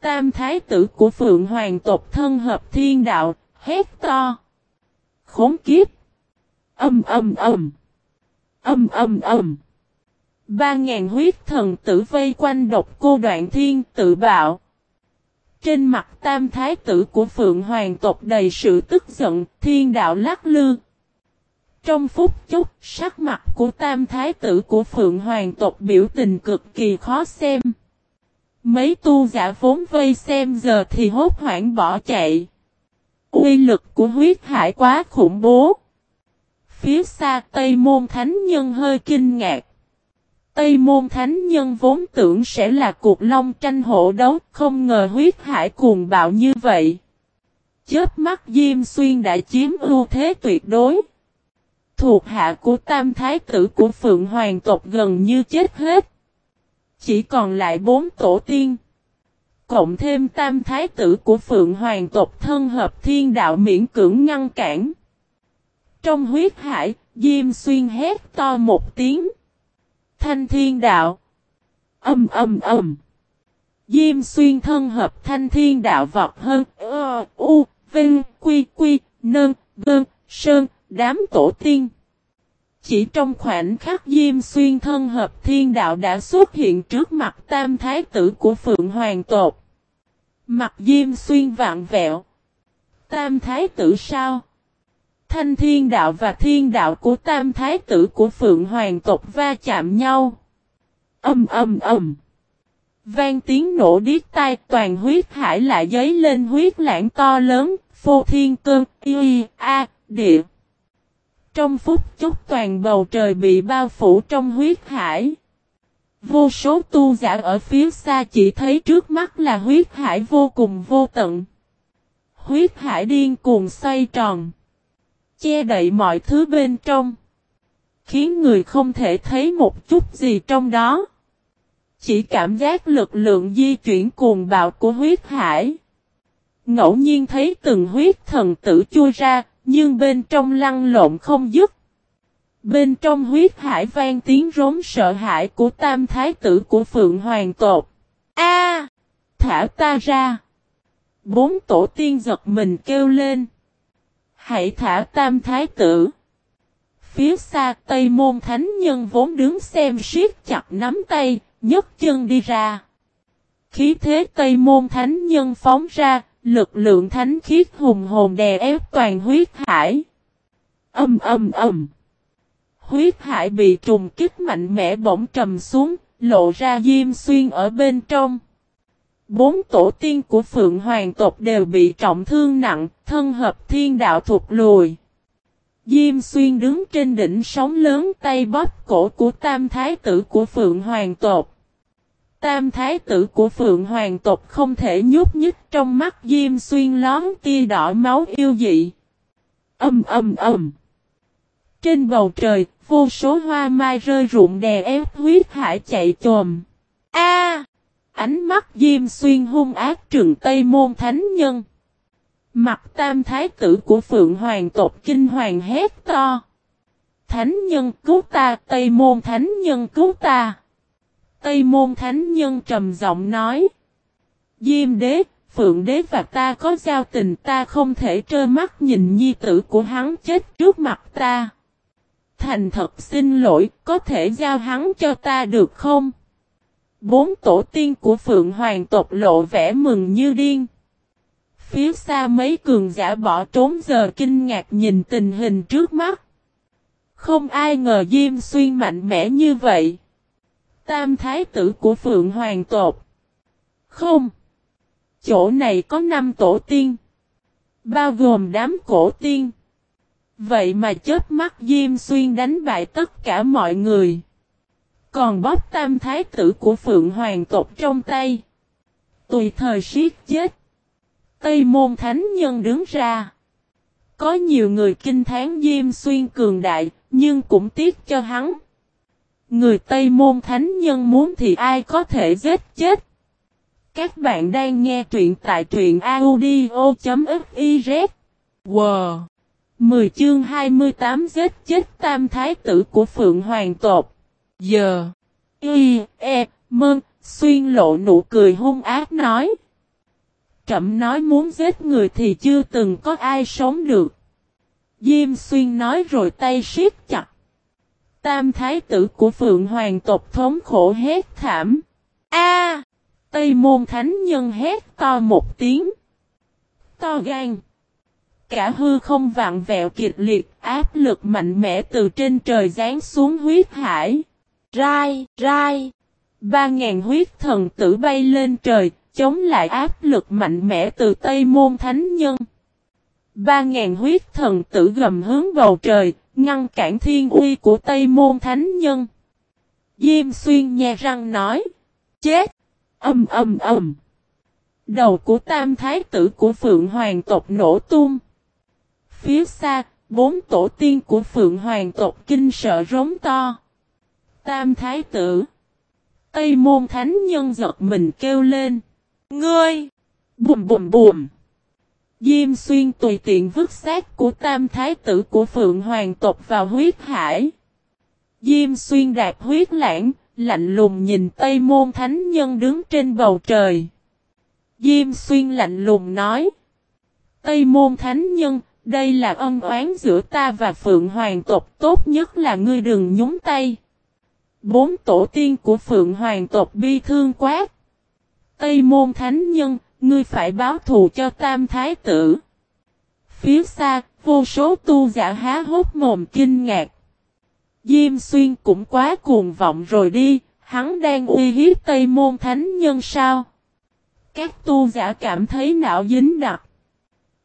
Tam thái tử của phượng hoàng tộc thân hợp thiên đạo, hét to. Khốn kiếp. Âm âm âm. Âm âm âm. Ba ngàn huyết thần tử vây quanh độc cô đoạn thiên tự bạo. Trên mặt tam thái tử của Phượng Hoàng tộc đầy sự tức giận, thiên đạo lắc lư. Trong phút chốc, sắc mặt của tam thái tử của Phượng Hoàng tộc biểu tình cực kỳ khó xem. Mấy tu giả vốn vây xem giờ thì hốt hoảng bỏ chạy. Uy lực của huyết hải quá khủng bố. Phía xa Tây Môn Thánh Nhân hơi kinh ngạc. Tây Môn Thánh Nhân vốn tưởng sẽ là cuộc long tranh hộ đấu, không ngờ huyết hải cuồng bạo như vậy. Chớp mắt Diêm Xuyên đã chiếm ưu thế tuyệt đối. Thuộc hạ của tam thái tử của Phượng Hoàng tộc gần như chết hết. Chỉ còn lại bốn tổ tiên. Cộng thêm tam thái tử của Phượng Hoàng tộc thân hợp thiên đạo miễn cưỡng ngăn cản. Trong huyết hải, Diêm Xuyên hét to một tiếng. Thanh thiên đạo. Âm âm âm. Diêm xuyên thân hợp thanh thiên đạo vọt hơn. Ờ, u, vinh, quy, quy, nơn, gơn, sơn, đám tổ tiên. Chỉ trong khoảnh khắc Diêm xuyên thân hợp thiên đạo đã xuất hiện trước mặt tam thái tử của Phượng Hoàng tột. Mặt Diêm xuyên vạn vẹo. Tam thái tử sao? Thanh thiên đạo và thiên đạo của tam thái tử của Phượng Hoàng tộc va chạm nhau. Âm âm âm. Vang tiếng nổ điếc tai toàn huyết hải lại giấy lên huyết lãng to lớn, phô thiên cơn, y, a, địa. Trong phút chốc toàn bầu trời bị bao phủ trong huyết hải. Vô số tu giả ở phía xa chỉ thấy trước mắt là huyết hải vô cùng vô tận. Huyết hải điên cuồng xoay tròn che đậy mọi thứ bên trong. Khiến người không thể thấy một chút gì trong đó. Chỉ cảm giác lực lượng di chuyển cuồng bạo của huyết hải. Ngẫu nhiên thấy từng huyết thần tử chui ra, nhưng bên trong lăn lộn không dứt. Bên trong huyết hải vang tiếng rống sợ hãi của tam thái tử của Phượng Hoàng tột. A, Thả ta ra! Bốn tổ tiên giật mình kêu lên. Hãy thả tam thái tử. Phía xa Tây Môn Thánh Nhân vốn đứng xem siết chặt nắm tay, nhấc chân đi ra. Khí thế Tây Môn Thánh Nhân phóng ra, lực lượng thánh khiết hùng hồn đè ép toàn huyết hải. Âm âm âm. Huyết hải bị trùng kích mạnh mẽ bỗng trầm xuống, lộ ra diêm xuyên ở bên trong. Bốn tổ tiên của Phượng Hoàng tộc đều bị trọng thương nặng, thân hợp thiên đạo thụt lùi. Diêm xuyên đứng trên đỉnh sóng lớn tay bóp cổ của tam thái tử của Phượng Hoàng tộc. Tam thái tử của Phượng Hoàng tộc không thể nhúc nhích trong mắt Diêm xuyên lón tia đỏ máu yêu dị. Âm âm âm. Trên bầu trời, vô số hoa mai rơi rụng đè ép huyết hải chạy trồm. A! Ánh mắt Diêm Xuyên hung ác trường Tây Môn Thánh Nhân. Mặt tam thái tử của Phượng Hoàng tộc kinh hoàng hét to. Thánh Nhân cứu ta, Tây Môn Thánh Nhân cứu ta. Tây Môn Thánh Nhân trầm giọng nói. Diêm đế, Phượng đế và ta có giao tình ta không thể trơ mắt nhìn nhi tử của hắn chết trước mặt ta. Thành thật xin lỗi, có thể giao hắn cho ta được không? Bốn tổ tiên của Phượng Hoàng tộc lộ vẻ mừng như điên. Phía xa mấy cường giả bỏ trốn giờ kinh ngạc nhìn tình hình trước mắt. Không ai ngờ Diêm Xuyên mạnh mẽ như vậy. Tam thái tử của Phượng Hoàng tộc. Không. Chỗ này có năm tổ tiên. Bao gồm đám cổ tiên. Vậy mà chớp mắt Diêm Xuyên đánh bại tất cả mọi người. Còn bóp tam thái tử của Phượng Hoàng tộc trong tay. Tùy thời siết chết. Tây môn thánh nhân đứng ra. Có nhiều người kinh thán Diêm Xuyên cường đại, nhưng cũng tiếc cho hắn. Người Tây môn thánh nhân muốn thì ai có thể giết chết. Các bạn đang nghe truyện tại truyện audio.fiz. Wow! 10 chương 28 giết chết tam thái tử của Phượng Hoàng Tột. Giờ. Y, E, Mơn, xuyên lộ nụ cười hung ác nói. Trậm nói muốn giết người thì chưa từng có ai sống được. Diêm xuyên nói rồi tay siết chặt. Tam thái tử của Phượng Hoàng tộc thống khổ hét thảm. A! Tây môn thánh nhân hét to một tiếng. To gan. Cả hư không vạn vẹo kịch liệt, áp lực mạnh mẽ từ trên trời rán xuống huyết hải. Rai, rai. Ba ngàn huyết thần tử bay lên trời, chống lại áp lực mạnh mẽ từ Tây Môn Thánh Nhân. Ba ngàn huyết thần tử gầm hướng bầu trời, ngăn cản thiên uy của Tây Môn Thánh Nhân. Diêm xuyên nhe răng nói. Chết! Âm âm âm! Đầu của tam thái tử của Phượng Hoàng tộc nổ tung. Phía xa, bốn tổ tiên của Phượng Hoàng tộc kinh sợ rống to. Tam thái tử. Tây môn thánh nhân giật mình kêu lên. Ngươi! Bùm bùm bùm! Diêm xuyên tùy tiện vứt xác của tam thái tử của Phượng Hoàng tộc vào huyết hải. Diêm xuyên đạt huyết lãng, lạnh lùng nhìn Tây Môn Thánh Nhân đứng trên bầu trời. Diêm xuyên lạnh lùng nói. Tây Môn Thánh Nhân, đây là ân oán giữa ta và Phượng Hoàng tộc tốt nhất là ngươi đừng nhúng tay. Bốn tổ tiên của Phượng Hoàng tộc bi thương quát. Tây Môn Thánh Nhân, ngươi phải báo thù cho Tam Thái Tử. Phía xa, vô số tu giả há hốt mồm kinh ngạc. Diêm Xuyên cũng quá cuồng vọng rồi đi, hắn đang uy hiếp Tây Môn Thánh Nhân sao? Các tu giả cảm thấy não dính đặc.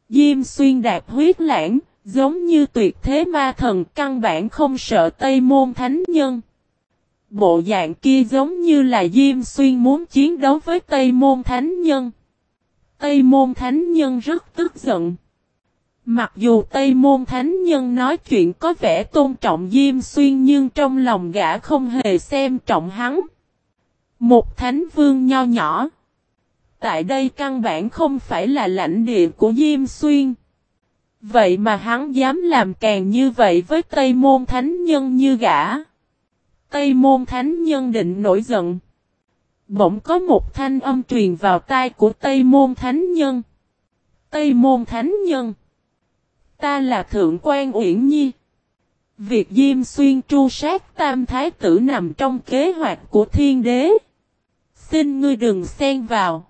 Diêm Xuyên đạp huyết lãng, giống như tuyệt thế ma thần căn bản không sợ Tây Môn Thánh Nhân. Bộ dạng kia giống như là Diêm Xuyên muốn chiến đấu với Tây Môn Thánh Nhân. Tây Môn Thánh Nhân rất tức giận. Mặc dù Tây Môn Thánh Nhân nói chuyện có vẻ tôn trọng Diêm Xuyên nhưng trong lòng gã không hề xem trọng hắn. Một thánh vương nho nhỏ. Tại đây căn bản không phải là lãnh địa của Diêm Xuyên. Vậy mà hắn dám làm càng như vậy với Tây Môn Thánh Nhân như gã. Tây Môn Thánh Nhân định nổi giận. Bỗng có một thanh âm truyền vào tai của Tây Môn Thánh Nhân. Tây Môn Thánh Nhân. Ta là Thượng quan Uyển Nhi. Việc Diêm Xuyên tru sát Tam Thái tử nằm trong kế hoạch của thiên đế. Xin ngươi đừng xen vào.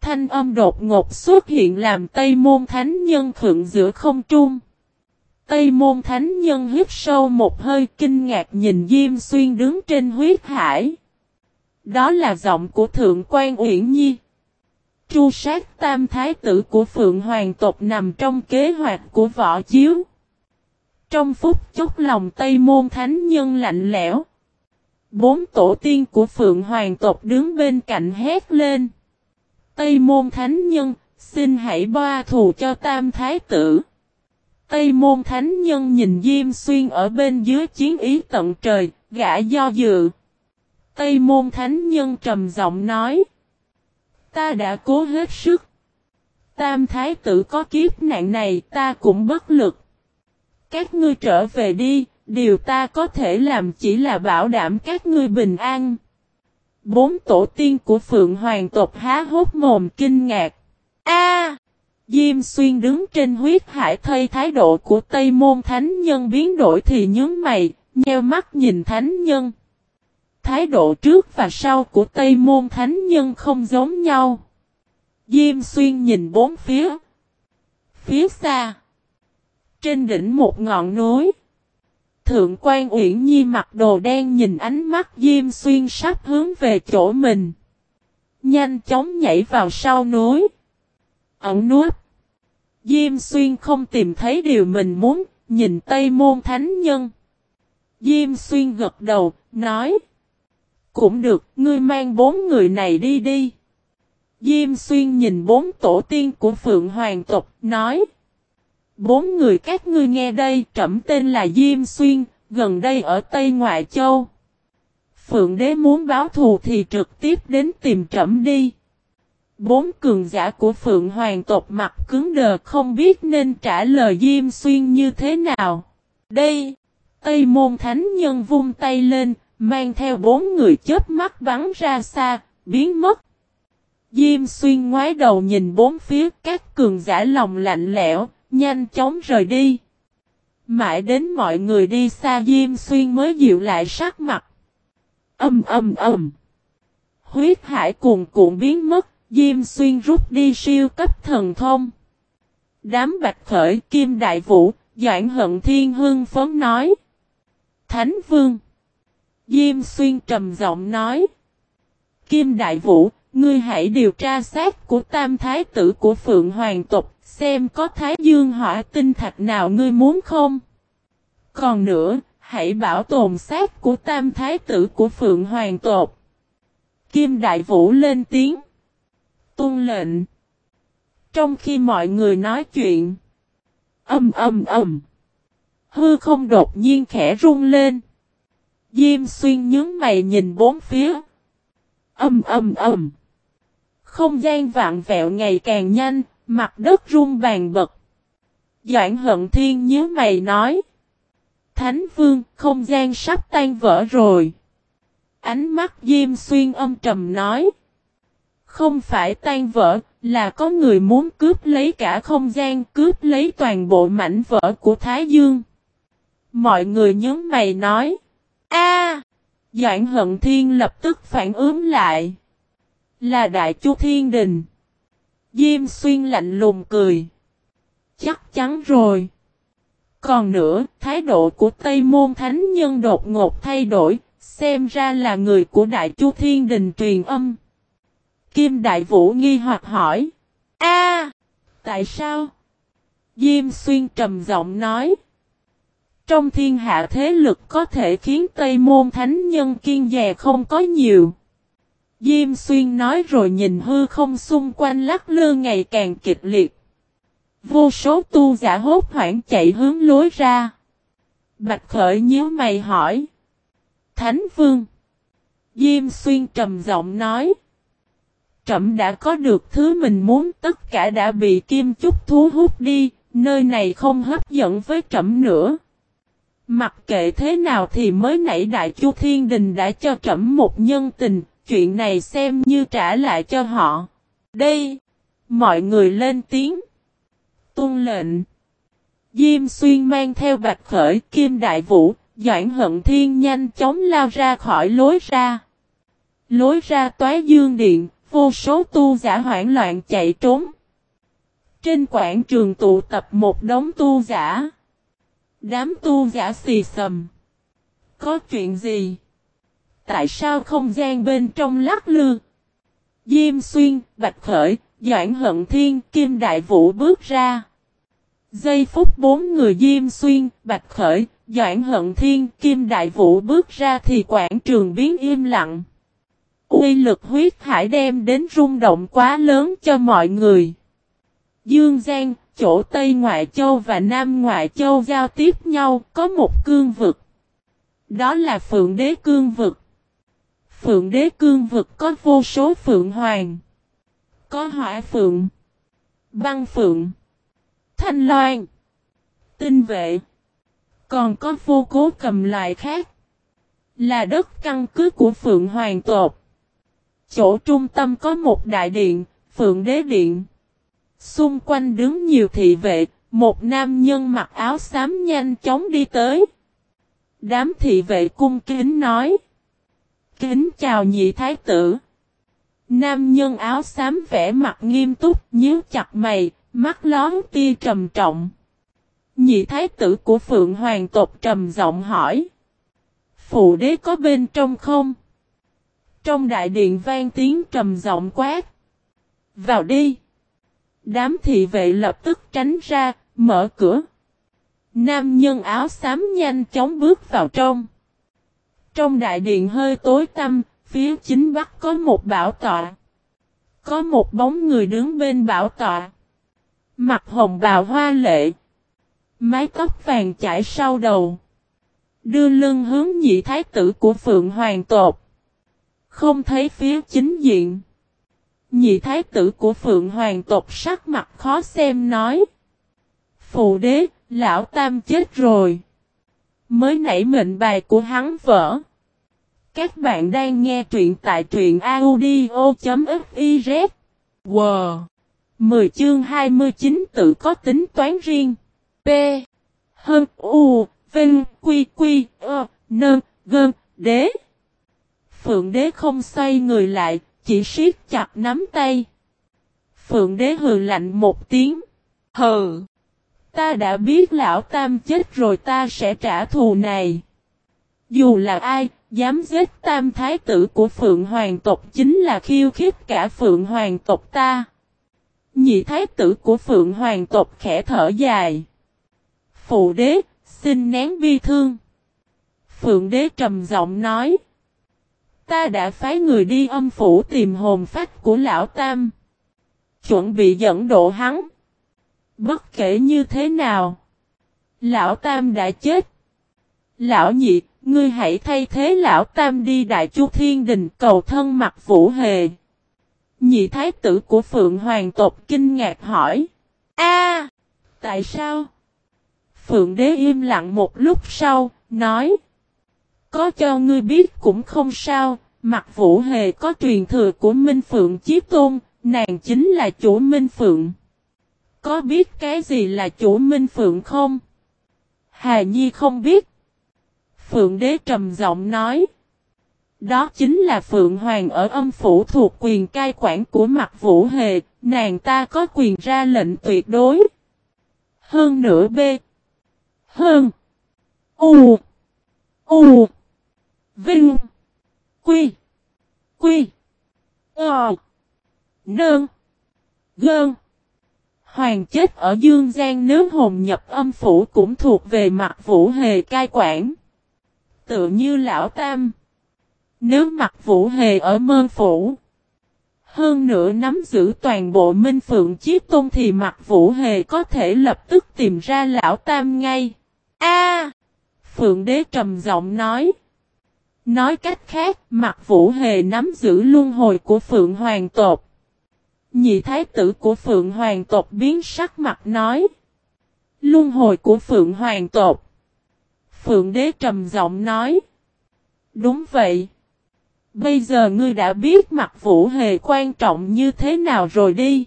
Thanh âm đột ngột xuất hiện làm Tây Môn Thánh Nhân khựng giữa không trung. Tây Môn Thánh Nhân hít sâu một hơi kinh ngạc nhìn Diêm Xuyên đứng trên huyết hải. Đó là giọng của Thượng quan Uyển Nhi. Tru sát tam thái tử của Phượng Hoàng tộc nằm trong kế hoạch của võ chiếu. Trong phút chốc lòng Tây Môn Thánh Nhân lạnh lẽo. Bốn tổ tiên của Phượng Hoàng tộc đứng bên cạnh hét lên. Tây Môn Thánh Nhân, xin hãy boa thù cho Tam Thái Tử. Tây Môn Thánh Nhân nhìn Diêm Xuyên ở bên dưới chiến ý tận trời, gã do dự. Tây Môn Thánh Nhân trầm giọng nói. Ta đã cố hết sức. Tam Thái Tử có kiếp nạn này ta cũng bất lực. Các ngươi trở về đi, điều ta có thể làm chỉ là bảo đảm các ngươi bình an. Bốn tổ tiên của Phượng Hoàng tộc há hốt mồm kinh ngạc. A! Diêm xuyên đứng trên huyết hải thây thái độ của Tây Môn Thánh Nhân biến đổi thì nhướng mày, nheo mắt nhìn Thánh Nhân. Thái độ trước và sau của Tây Môn Thánh Nhân không giống nhau. Diêm xuyên nhìn bốn phía. Phía xa. Trên đỉnh một ngọn núi. Thượng quan Uyển Nhi mặc đồ đen nhìn ánh mắt Diêm Xuyên sắp hướng về chỗ mình. Nhanh chóng nhảy vào sau núi. Ẩn núp. Diêm Xuyên không tìm thấy điều mình muốn, nhìn Tây Môn Thánh Nhân. Diêm Xuyên gật đầu, nói. Cũng được, ngươi mang bốn người này đi đi. Diêm Xuyên nhìn bốn tổ tiên của Phượng Hoàng tộc, nói. Bốn người các ngươi nghe đây, trẫm tên là Diêm Xuyên, gần đây ở Tây Ngoại Châu. Phượng đế muốn báo thù thì trực tiếp đến tìm trẫm đi. Bốn cường giả của Phượng Hoàng tộc mặt cứng đờ không biết nên trả lời Diêm Xuyên như thế nào. Đây, Tây Môn Thánh Nhân vung tay lên, mang theo bốn người chết mắt bắn ra xa, biến mất. Diêm Xuyên ngoái đầu nhìn bốn phía các cường giả lòng lạnh lẽo, nhanh chóng rời đi. Mãi đến mọi người đi xa Diêm Xuyên mới dịu lại sắc mặt. Âm âm âm. Huyết hải cuồn cuộn biến mất, Diêm Xuyên rút đi siêu cấp thần thông. Đám bạch khởi kim đại vũ, Doãn hận thiên hương phấn nói. Thánh vương. Diêm Xuyên trầm giọng nói. Kim đại vũ, ngươi hãy điều tra xác của tam thái tử của Phượng Hoàng tộc, xem có thái dương hỏa tinh thạch nào ngươi muốn không. Còn nữa, hãy bảo tồn xác của tam thái tử của Phượng Hoàng tộc. Kim Đại Vũ lên tiếng tuân lệnh. Trong khi mọi người nói chuyện. Âm âm âm. Hư không đột nhiên khẽ rung lên. Diêm xuyên nhướng mày nhìn bốn phía. Âm âm âm. Không gian vạn vẹo ngày càng nhanh, mặt đất rung bàn bật. Doãn hận thiên nhớ mày nói. Thánh vương, không gian sắp tan vỡ rồi. Ánh mắt Diêm Xuyên âm trầm nói. Không phải tan vỡ, là có người muốn cướp lấy cả không gian, cướp lấy toàn bộ mảnh vỡ của Thái Dương. Mọi người nhớ mày nói. a Doãn hận thiên lập tức phản ứng lại. Là Đại Chu Thiên Đình. Diêm Xuyên lạnh lùng cười. Chắc chắn rồi. Còn nữa, thái độ của Tây Môn Thánh Nhân đột ngột thay đổi, xem ra là người của Đại Chu Thiên Đình truyền âm. Kim Đại Vũ nghi hoặc hỏi. a, tại sao? Diêm Xuyên trầm giọng nói. Trong thiên hạ thế lực có thể khiến Tây Môn Thánh Nhân kiên dè không có nhiều. Diêm Xuyên nói rồi nhìn hư không xung quanh lắc lư ngày càng kịch liệt. Vô số tu giả hốt hoảng chạy hướng lối ra. Bạch Khởi nhíu mày hỏi. Thánh Vương. Diêm Xuyên trầm giọng nói. Trẩm đã có được thứ mình muốn tất cả đã bị kim chúc thú hút đi, nơi này không hấp dẫn với trẩm nữa. Mặc kệ thế nào thì mới nãy Đại Chu Thiên Đình đã cho trẩm một nhân tình, chuyện này xem như trả lại cho họ. Đây, mọi người lên tiếng. Tôn lệnh. Diêm xuyên mang theo bạch khởi kim đại vũ, doãn hận thiên nhanh chóng lao ra khỏi lối ra. Lối ra toái dương điện, vô số tu giả hoảng loạn chạy trốn. Trên quảng trường tụ tập một đống tu giả. Đám tu giả xì sầm. Có chuyện gì? Tại sao không gian bên trong lắc lư? Diêm xuyên, bạch khởi, doãn hận thiên, kim đại vũ bước ra. Giây phút bốn người Diêm Xuyên, Bạch Khởi, Doãn Hận Thiên, Kim Đại Vũ bước ra thì quảng trường biến im lặng. Quy lực huyết hải đem đến rung động quá lớn cho mọi người. Dương Giang, chỗ Tây Ngoại Châu và Nam Ngoại Châu giao tiếp nhau có một cương vực. Đó là Phượng Đế Cương Vực. Phượng Đế Cương Vực có vô số Phượng Hoàng. Có Hỏa Phượng. Băng Phượng. Thanh Loan. Tinh vệ. Còn có vô cố cầm loại khác. Là đất căn cứ của Phượng Hoàng tộc. Chỗ trung tâm có một đại điện, Phượng Đế Điện. Xung quanh đứng nhiều thị vệ, một nam nhân mặc áo xám nhanh chóng đi tới. Đám thị vệ cung kính nói. Kính chào nhị thái tử. Nam nhân áo xám vẻ mặt nghiêm túc, nhíu chặt mày, mắt lón tia trầm trọng. Nhị thái tử của Phượng Hoàng tộc trầm giọng hỏi. Phụ đế có bên trong không? Trong đại điện vang tiếng trầm giọng quát. Vào đi. Đám thị vệ lập tức tránh ra, mở cửa. Nam nhân áo xám nhanh chóng bước vào trong. Trong đại điện hơi tối tăm, phía chính bắc có một bảo tọa. Có một bóng người đứng bên bảo tọa. Mặt hồng bào hoa lệ. Mái tóc vàng chảy sau đầu. Đưa lưng hướng nhị thái tử của Phượng Hoàng tột. Không thấy phía chính diện. Nhị thái tử của Phượng Hoàng tộc sắc mặt khó xem nói. Phụ đế, lão tam chết rồi. Mới nảy mệnh bài của hắn vỡ. Các bạn đang nghe truyện tại truyện audio.fiz. Wow! 10 chương 29 tự có tính toán riêng. P. Hơn U. Vinh. Quy. Quy. Ơ. Nơn. Gơn. Đế. Phượng đế không xoay người lại, chỉ siết chặt nắm tay. Phượng đế hừ lạnh một tiếng. Hừ. Ta đã biết lão tam chết rồi ta sẽ trả thù này. Dù là ai, dám giết tam thái tử của Phượng Hoàng tộc chính là khiêu khích cả Phượng Hoàng tộc ta. Nhị thái tử của Phượng Hoàng tộc khẽ thở dài. Phụ đế, xin nén bi thương. Phượng đế trầm giọng nói. Ta đã phái người đi âm phủ tìm hồn phách của lão Tam. Chuẩn bị dẫn độ hắn. Bất kể như thế nào. Lão Tam đã chết. Lão nhị, ngươi hãy thay thế lão Tam đi Đại Chu Thiên Đình cầu thân mặt Vũ Hề. Nhị thái tử của Phượng Hoàng tộc kinh ngạc hỏi. A, Tại sao? Phượng đế im lặng một lúc sau, nói. Có cho ngươi biết cũng không sao, mặt vũ hề có truyền thừa của Minh Phượng Chí Tôn, nàng chính là chủ Minh Phượng. Có biết cái gì là chủ Minh Phượng không? Hà Nhi không biết. Phượng đế trầm giọng nói. Đó chính là Phượng Hoàng ở âm phủ thuộc quyền cai quản của mặt vũ hề, nàng ta có quyền ra lệnh tuyệt đối. Hơn nữa B. Hơn. U. U. Vinh. Quy. Quy. Ờ. Nơn. Gơn. Hoàng chết ở Dương Giang nếu hồn nhập âm phủ cũng thuộc về mặt vũ hề cai quản. Tự như lão tam. Nếu mặt vũ hề ở mơn phủ. Hơn nữa nắm giữ toàn bộ minh phượng chiếc tôn thì mặt vũ hề có thể lập tức tìm ra lão tam ngay. A Phượng đế trầm giọng nói. Nói cách khác, mặt vũ hề nắm giữ luân hồi của Phượng Hoàng tộc. Nhị thái tử của Phượng Hoàng tộc biến sắc mặt nói. Luân hồi của Phượng Hoàng tộc. Phượng đế trầm giọng nói. Đúng vậy. Bây giờ ngươi đã biết mặt vũ hề quan trọng như thế nào rồi đi.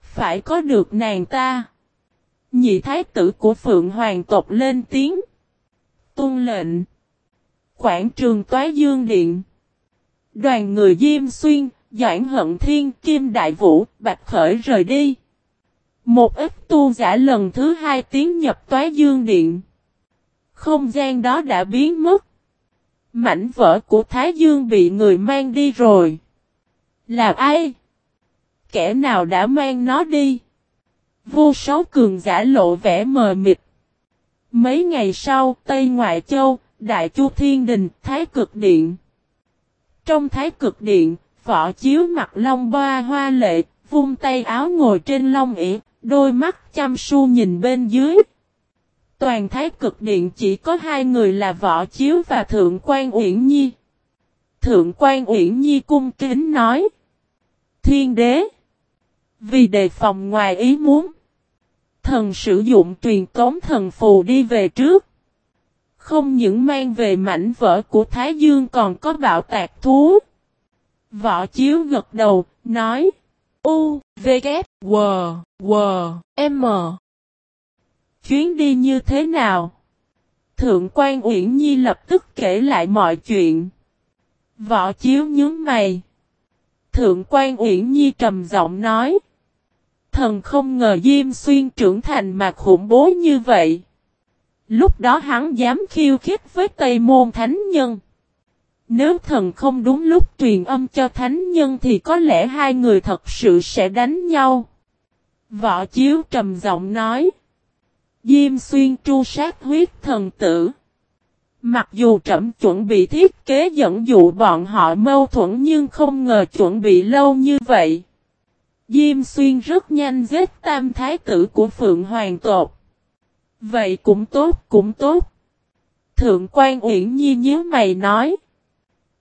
Phải có được nàng ta. Nhị thái tử của Phượng Hoàng tộc lên tiếng. Tôn lệnh. Quảng trường Toái Dương Điện. Đoàn người Diêm Xuyên, Doãn Hận Thiên, Kim Đại Vũ, Bạch Khởi rời đi. Một ít tu giả lần thứ hai tiến nhập Toái Dương Điện. Không gian đó đã biến mất. Mảnh vỡ của Thái Dương bị người mang đi rồi. Là ai? Kẻ nào đã mang nó đi? Vô số cường giả lộ vẻ mờ mịt. Mấy ngày sau, Tây Ngoại Châu, Đại Chu Thiên Đình, Thái Cực Điện. Trong Thái Cực Điện, võ chiếu mặt long ba hoa lệ, vung tay áo ngồi trên long ỉ, đôi mắt chăm su nhìn bên dưới. Toàn Thái Cực Điện chỉ có hai người là võ chiếu và Thượng quan Uyển Nhi. Thượng quan Uyển Nhi cung kính nói. Thiên đế. Vì đề phòng ngoài ý muốn. Thần sử dụng truyền tống thần phù đi về trước. Không những mang về mảnh vỡ của Thái Dương còn có bạo tạc thú. Võ chiếu gật đầu, nói. U, V, K, W, W, M. Chuyến đi như thế nào? Thượng quan Uyển Nhi lập tức kể lại mọi chuyện. Võ chiếu nhướng mày. Thượng quan Uyển Nhi trầm giọng nói. Thần không ngờ Diêm Xuyên trưởng thành mà khủng bố như vậy. Lúc đó hắn dám khiêu khích với Tây Môn Thánh Nhân. Nếu thần không đúng lúc truyền âm cho Thánh Nhân thì có lẽ hai người thật sự sẽ đánh nhau. Võ Chiếu trầm giọng nói. Diêm xuyên tru sát huyết thần tử. Mặc dù trẩm chuẩn bị thiết kế dẫn dụ bọn họ mâu thuẫn nhưng không ngờ chuẩn bị lâu như vậy. Diêm xuyên rất nhanh giết tam thái tử của Phượng Hoàng tột. Vậy cũng tốt, cũng tốt. Thượng quan Uyển Nhi nhớ mày nói.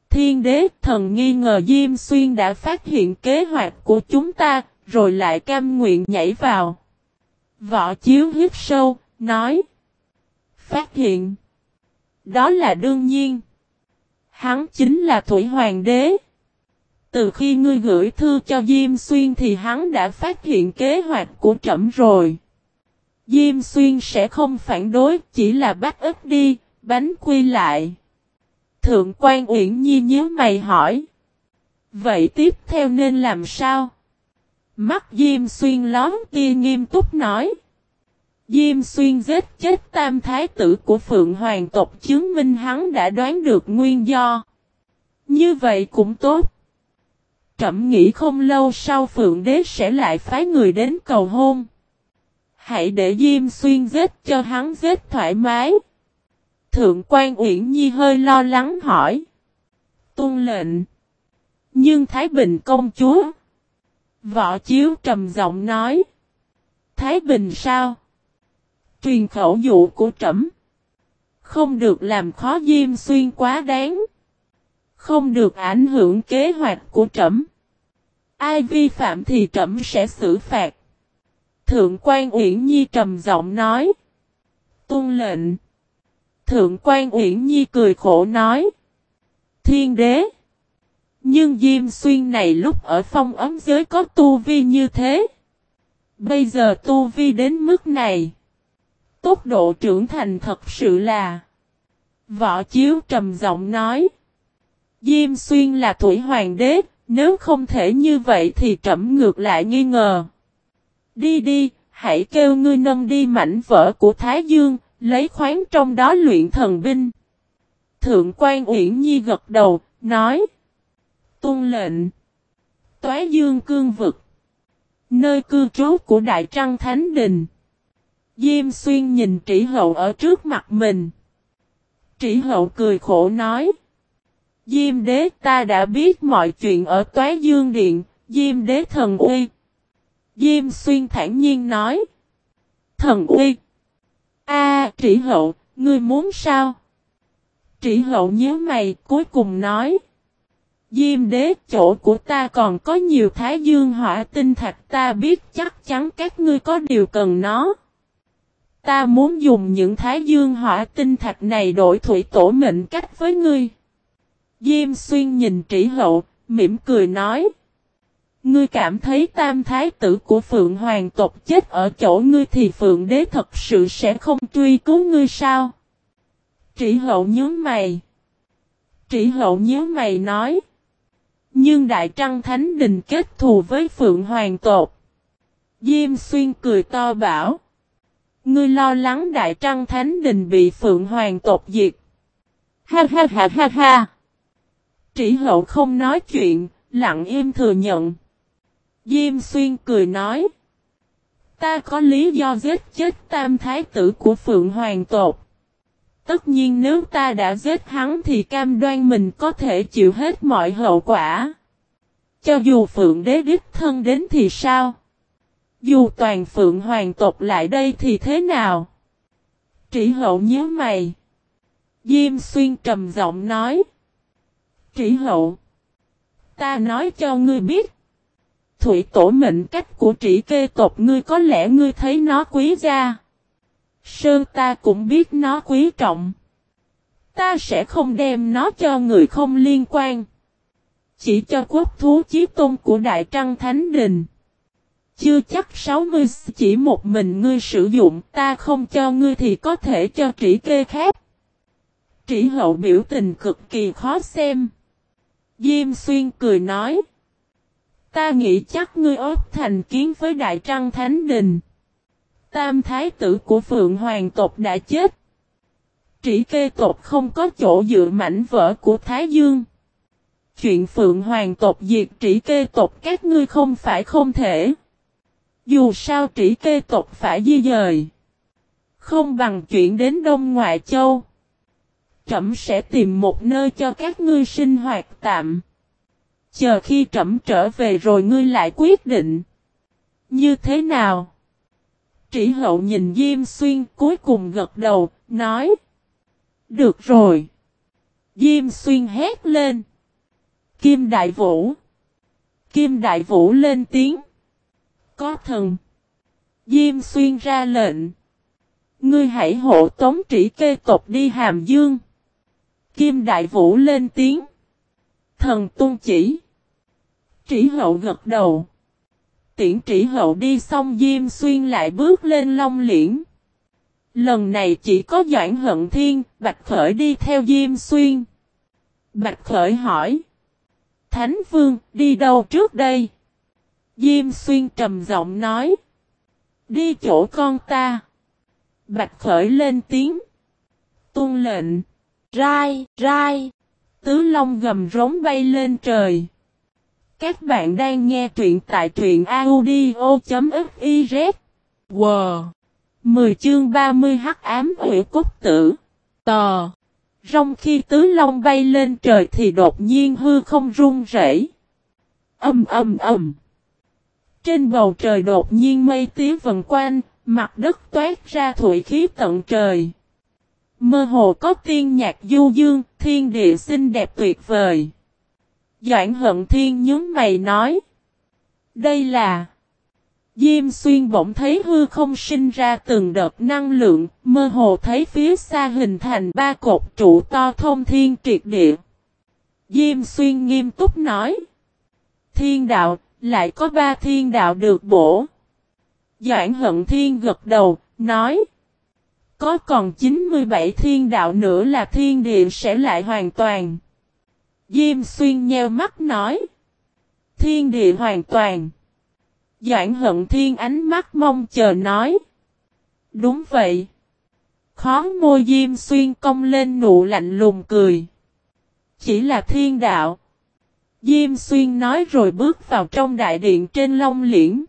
Thiên đế thần nghi ngờ Diêm Xuyên đã phát hiện kế hoạch của chúng ta, rồi lại cam nguyện nhảy vào. Võ chiếu hít sâu, nói. Phát hiện. Đó là đương nhiên. Hắn chính là Thủy Hoàng đế. Từ khi ngươi gửi thư cho Diêm Xuyên thì hắn đã phát hiện kế hoạch của trẫm rồi. Diêm Xuyên sẽ không phản đối, chỉ là bắt ức đi, bánh quy lại. Thượng quan Uyển Nhi nhớ mày hỏi. Vậy tiếp theo nên làm sao? Mắt Diêm Xuyên lón tia nghiêm túc nói. Diêm Xuyên giết chết tam thái tử của Phượng Hoàng tộc chứng minh hắn đã đoán được nguyên do. Như vậy cũng tốt. Trẩm nghĩ không lâu sau Phượng Đế sẽ lại phái người đến cầu hôn. Hãy để Diêm Xuyên giết cho hắn giết thoải mái. Thượng quan Uyển Nhi hơi lo lắng hỏi. Tôn lệnh. Nhưng Thái Bình công chúa. Võ Chiếu trầm giọng nói. Thái Bình sao? Truyền khẩu dụ của trẫm Không được làm khó Diêm Xuyên quá đáng. Không được ảnh hưởng kế hoạch của trẫm Ai vi phạm thì trẫm sẽ xử phạt. Thượng quan Uyển Nhi trầm giọng nói. Tôn lệnh. Thượng quan Uyển Nhi cười khổ nói. Thiên đế. Nhưng Diêm Xuyên này lúc ở phong ấm giới có tu vi như thế. Bây giờ tu vi đến mức này. Tốc độ trưởng thành thật sự là. Võ Chiếu trầm giọng nói. Diêm Xuyên là thủy hoàng đế, nếu không thể như vậy thì trẫm ngược lại nghi ngờ. Đi đi, hãy kêu ngươi nâng đi mảnh vỡ của Thái Dương, lấy khoáng trong đó luyện thần binh. Thượng quan Uyển Nhi gật đầu, nói. Tôn lệnh. Toái Dương cương vực. Nơi cư trú của Đại Trăng Thánh Đình. Diêm xuyên nhìn trĩ hậu ở trước mặt mình. Trĩ hậu cười khổ nói. Diêm đế ta đã biết mọi chuyện ở Toái Dương Điện, Diêm đế thần uy. Diêm xuyên thản nhiên nói. Thần uy. A à, trĩ hậu, ngươi muốn sao? Trĩ hậu nhớ mày cuối cùng nói. Diêm đế chỗ của ta còn có nhiều thái dương hỏa tinh thạch ta biết chắc chắn các ngươi có điều cần nó. Ta muốn dùng những thái dương hỏa tinh thạch này đổi thủy tổ mệnh cách với ngươi. Diêm xuyên nhìn trĩ hậu, mỉm cười nói. Ngươi cảm thấy tam thái tử của Phượng Hoàng tộc chết ở chỗ ngươi thì Phượng đế thật sự sẽ không truy cứu ngươi sao? trị hậu nhớ mày. trị hậu nhớ mày nói. Nhưng Đại Trăng Thánh Đình kết thù với Phượng Hoàng tộc. Diêm xuyên cười to bảo. Ngươi lo lắng Đại Trăng Thánh Đình bị Phượng Hoàng tộc diệt. Ha ha ha ha ha. trị hậu không nói chuyện, lặng im thừa nhận. Diêm xuyên cười nói. Ta có lý do giết chết tam thái tử của Phượng Hoàng tộc. Tất nhiên nếu ta đã giết hắn thì cam đoan mình có thể chịu hết mọi hậu quả. Cho dù Phượng đế đích thân đến thì sao? Dù toàn Phượng Hoàng tộc lại đây thì thế nào? Trị hậu nhớ mày. Diêm xuyên trầm giọng nói. Trị hậu. Ta nói cho ngươi biết. Thủy tổ mệnh cách của trĩ kê tộc, ngươi có lẽ ngươi thấy nó quý gia. Sơn ta cũng biết nó quý trọng. Ta sẽ không đem nó cho người không liên quan. Chỉ cho quốc thú chí tôn của Đại Trăng Thánh Đình. Chưa chắc 60 chỉ một mình ngươi sử dụng, ta không cho ngươi thì có thể cho trĩ kê khác. Trĩ hậu biểu tình cực kỳ khó xem. Diêm xuyên cười nói. Ta nghĩ chắc ngươi ốp thành kiến với Đại Trăng Thánh Đình. Tam thái tử của Phượng Hoàng tộc đã chết. Trĩ kê tộc không có chỗ dựa mảnh vỡ của Thái Dương. Chuyện Phượng Hoàng tộc diệt trĩ kê tộc các ngươi không phải không thể. Dù sao trĩ kê tộc phải di dời. Không bằng chuyện đến Đông Ngoại Châu. Trẩm sẽ tìm một nơi cho các ngươi sinh hoạt tạm. Chờ khi trẩm trở về rồi ngươi lại quyết định. Như thế nào? Trĩ hậu nhìn Diêm Xuyên cuối cùng gật đầu, nói. Được rồi. Diêm Xuyên hét lên. Kim Đại Vũ. Kim Đại Vũ lên tiếng. Có thần. Diêm xuyên ra lệnh. Ngươi hãy hộ tống trĩ kê tộc đi hàm dương. Kim Đại Vũ lên tiếng. Thần tuân chỉ. Trĩ hậu gật đầu. Tiễn trĩ hậu đi xong Diêm Xuyên lại bước lên Long Liễn. Lần này chỉ có Doãn Hận Thiên, Bạch Khởi đi theo Diêm Xuyên. Bạch Khởi hỏi. Thánh Vương, đi đâu trước đây? Diêm Xuyên trầm giọng nói. Đi chỗ con ta. Bạch Khởi lên tiếng. tôn lệnh. Rai, rai. Tứ Long gầm rống bay lên trời. Các bạn đang nghe truyện tại truyện audio.fiz. Wow! 10 chương 30 hắc ám hủy cốt tử. Tò! Rong khi tứ long bay lên trời thì đột nhiên hư không rung rẩy. Âm âm âm. Trên bầu trời đột nhiên mây tía vần quanh, mặt đất toát ra thủy khí tận trời. Mơ hồ có tiên nhạc du dương, thiên địa xinh đẹp tuyệt vời. Doãn hận thiên nhớ mày nói. Đây là... Diêm xuyên bỗng thấy hư không sinh ra từng đợt năng lượng, mơ hồ thấy phía xa hình thành ba cột trụ to thông thiên triệt địa. Diêm xuyên nghiêm túc nói. Thiên đạo, lại có ba thiên đạo được bổ. Doãn hận thiên gật đầu, nói. Có còn 97 thiên đạo nữa là thiên địa sẽ lại hoàn toàn. Diêm xuyên nheo mắt nói. Thiên địa hoàn toàn. Doãn hận thiên ánh mắt mong chờ nói. Đúng vậy. Khó môi diêm xuyên công lên nụ lạnh lùng cười. Chỉ là thiên đạo. Diêm xuyên nói rồi bước vào trong đại điện trên long liễn.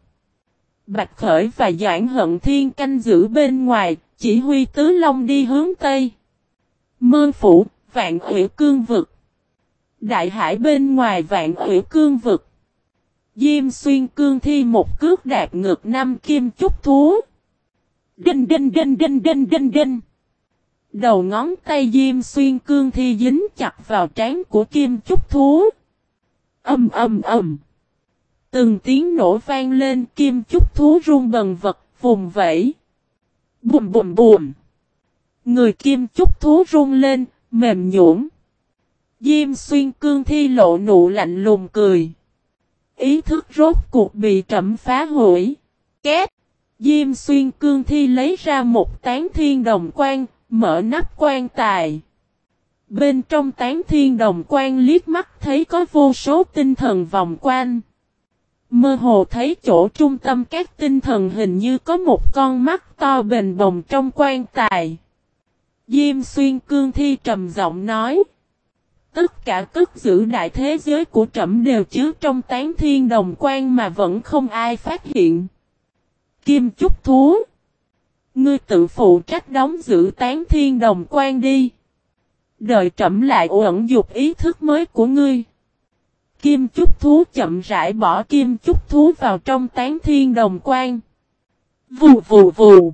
Bạch Khởi và Doãn Hận Thiên canh giữ bên ngoài, chỉ huy tứ long đi hướng Tây. Mơ phủ, vạn ủy cương vực. Đại hải bên ngoài vạn ủy cương vực. Diêm xuyên cương thi một cước đạt ngược năm kim chúc thú. Đinh đinh đinh đinh đinh đinh đinh. Đầu ngón tay Diêm xuyên cương thi dính chặt vào trán của kim chúc thú. Âm âm âm. Từng tiếng nổ vang lên kim chúc thú run bần vật, vùng vẫy. Bùm bùm bùm. Người kim chúc thú rung lên, mềm nhũn. Diêm xuyên cương thi lộ nụ lạnh lùng cười. Ý thức rốt cuộc bị trẩm phá hủy. Két. Diêm xuyên cương thi lấy ra một tán thiên đồng quan, mở nắp quan tài. Bên trong tán thiên đồng quan liếc mắt thấy có vô số tinh thần vòng quanh. Mơ hồ thấy chỗ trung tâm các tinh thần hình như có một con mắt to bền bồng trong quan tài. Diêm xuyên cương thi trầm giọng nói. Tất cả cất giữ đại thế giới của trẫm đều chứa trong tán thiên đồng quan mà vẫn không ai phát hiện. Kim chúc thú. Ngươi tự phụ trách đóng giữ tán thiên đồng quan đi. Đợi trẫm lại ẩn dục ý thức mới của ngươi. Kim chúc thú chậm rãi bỏ kim chúc thú vào trong tán thiên đồng quan. Vù vù vù.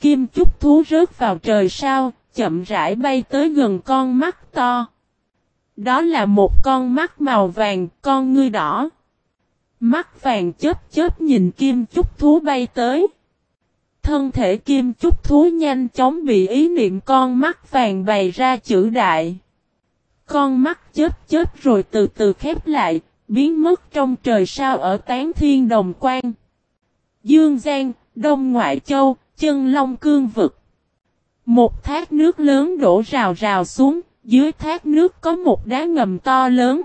Kim chúc thú rớt vào trời sao, chậm rãi bay tới gần con mắt to. Đó là một con mắt màu vàng, con ngươi đỏ. Mắt vàng chết chết nhìn kim chúc thú bay tới. Thân thể kim chúc thú nhanh chóng bị ý niệm con mắt vàng bày ra chữ đại. Con mắt chết chết rồi từ từ khép lại, biến mất trong trời sao ở tán thiên đồng quan. Dương Giang, Đông Ngoại Châu, chân Long Cương Vực. Một thác nước lớn đổ rào rào xuống, dưới thác nước có một đá ngầm to lớn.